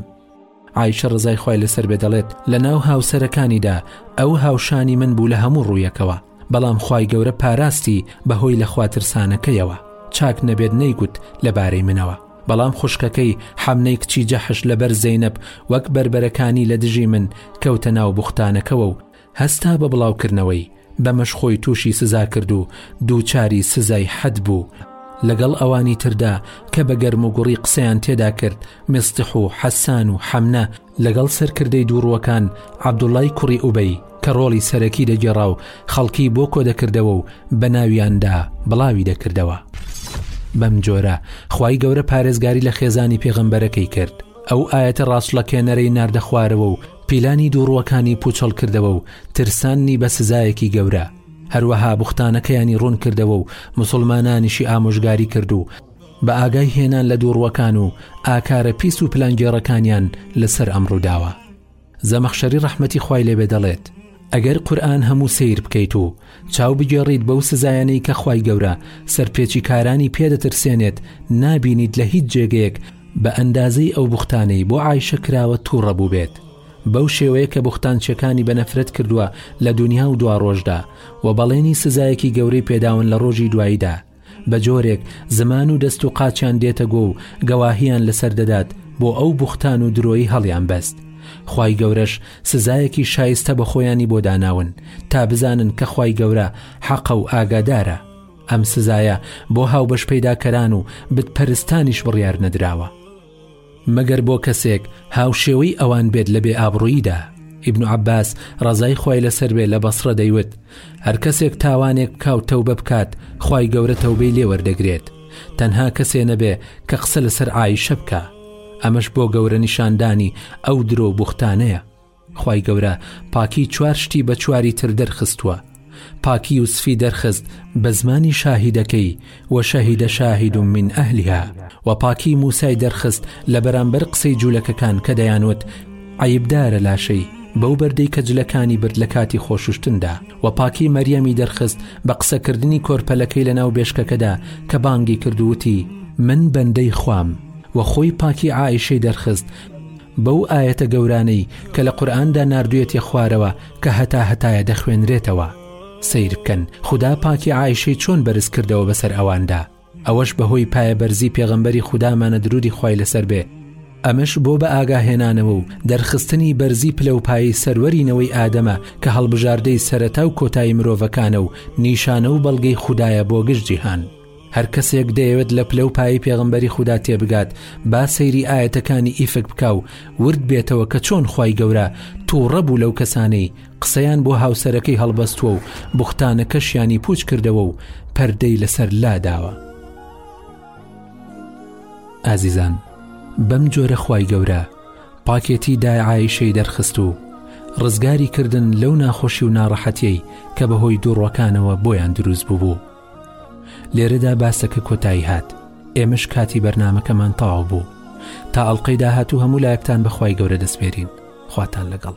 عایشە ڕزای خوای لەسەر بێ دەڵێت لە ناو هاوسەرەکانیدا ئەو هاوشانی من بوو لە هەموو ڕوویەکەوە بەڵام خوای گەورە پاراستی بەهۆی لە خواترسانەکەیەوە چاک نەبێت نەیگوت لەبارەی منەوە بەڵام خوشکەکەی حەمنەی کچی جەحش لەبەر زەینەب وەک بربەرەکانی لە دژی من کەوتە ناو بوختانەکەوە و هەستا بە بڵاوکردنەوەی، بەمەش خۆی تووشی سزا کرد و دووچاری سزای حەد بوو، لەگەڵ ئەوانی تردا کە بە گەرموگوڕی قسەیان تێدا کرد، میستح و حەسان و حەمنە، لەگەڵ سەرکردەی دووڕووەکان عەبدوڵڵای کوڕی ئوبەی کە ڕۆڵی سەرەکی دەگێڕا و خەڵکی بۆ کۆ دەکردەوە و بە ناویاندا بڵاوی دەکردەوە. بەمجۆرە خوای گەورە پارێزگاری لە خێزانی پێغەمبەرەکەی کرد. ئەو ئایەتە ڕاچڵەکێنەرەی ناردە خوارەوە و پیلانی دووڕووەکانی پووچەڵ کردەوە و ترساندنی بە سزایەکی گەورە. هەروەها بوختانەکەیانی ڕوون کردەوە و موسڵمانانیشی ئامۆژگاری کرد و بە ئاگای هێنان لە دووڕووەکان و ئاکارە پیس و پلانگێڕەکانیان لەسەر ئەم ڕووداوە. زەمەخشەری ڕەحمەتی خوای لێبێ دەڵێت ئەگەر قورئان هەموو سیر بکەیت و چاو بگێڕیت بەو سزایانەی کە خوای گەورە سەرپێچی کارانی پێدەترسێنێت نابینیت لە هیچ جێگەیەک بە ئەندازەی ئەو بوختانەی بۆ ئایشە کراوە تووڕە بووبێت بەو شێوەیە کە بوختانچەکانی بە نەفرەت کردووە لە دنیا و دواڕۆژدا و بەڵێنی سزایەکی گەورەی پێداون لە ڕۆژی دواییدا بە جۆرێک زمان و دەست و قاچیان دێتە گۆ و گەواهیان لەسەر دەدات بۆ ئەو بوختان و درۆی هەڵیان بەست خی گەورەش سزایەکی شایستە بە خۆیانی بۆ داناون تا بزانن کە خی گەورە حەقە و ئاگادارە ئەم سزایە بۆ هاوبەش پەیداکەران و بتپەرستانیش بڕیار نەدراوە مەگەر بۆ کەسێک هاوشێوەی ئەوان بێت لە بێ ئابڕووییدا ئیبن عباس ڕەزای خوای لەسەر بێ لە بەسڕە دەیوت هەر کەسێک تاوانێک بکا و تەوبە بکات خوای گەورە تەوبەی لێ وەردەگرێت تەنها کەسێ نەبێ کە قسە لەسەر ئایشە بکا ئەمەش بۆ گەورە نیشاندانی ئەو درۆ و بوختانەیە خوای گەورە پاکی چوار شتی بە چواری تر دەرخستووە پاکی یوسفی دەرخست بە زمانی شاهیدەکەی و شەهیدە شاهید من ئەهلها و پاکی موسای دەرخست لە بەرامبەر قسەی جوولەکەکان کە دەیانوت عیبدارە لاشەی بەو بەردەی کە جلەکانی برد لە کاتی خۆششتندا و پاکی مەریەمی دەرخست بە قسەکردنی کۆرپەلەکەی لە ناو بێشکەکەدا کە بانگی کردووتی من بەندەی خوام و خۆی پاکی عیشەی دەرخست بەو ئایەتە گەورانەی کە لە قورئاندا ناردوویەتیە خوارەوە کە هەتا هەتایە دەخوێنرێتەوە سەیر بکەن خودا پاکی عایشەی چۆن بەرز کردەوە بەسەر ئەواندا ئەوەش بەهۆی پایە بەرزی پێغەمبەری خودامانە درودی خوای لەسەر بێ ئەمەش بۆ بە ئاگاهێنانەوە و دەرخستنی بەرزی پلەوپایی سەروەری نەوەی ئادەمە کە هەڵبژاردەی سەرەتا و کۆتایی مرۆڤەکانە و نیشانە و بەڵگەی خودایە بۆ گشت جیهان. هەر کەسێک دەیەوێت لە پلە و پایی پێغمبەری خوددا تێبگات با سەیری ئاەتەکانی ئیفک بکە و ورد بێتەوە کە چۆن خی گەورە تووڕە بوو لەو کەسانەی قسەیان بۆ هاوسەرەکەی هەڵبەستووە و بختانەکەشیانی پوچ کردەوە و پەردەی لەسەر لاداوە ئازیزان بەم جۆرە خی گەورە پاکێتی دایعاایشەی دەرخست و ڕزگاری کردن لەو ناخۆشی و ناڕەحەتیەی کە بەهۆی دووڕەکانەوە بۆیان دروست بوو بوو لێرەدا باسەکە کۆتایی هات ئێمەش کاتی بەرنمەکەمان تەواو بوو تا ئەڵلقەی داهاتوو هەموو لایەکتان بەخوای گەورە دەسپێرین خواتان لەگەڵ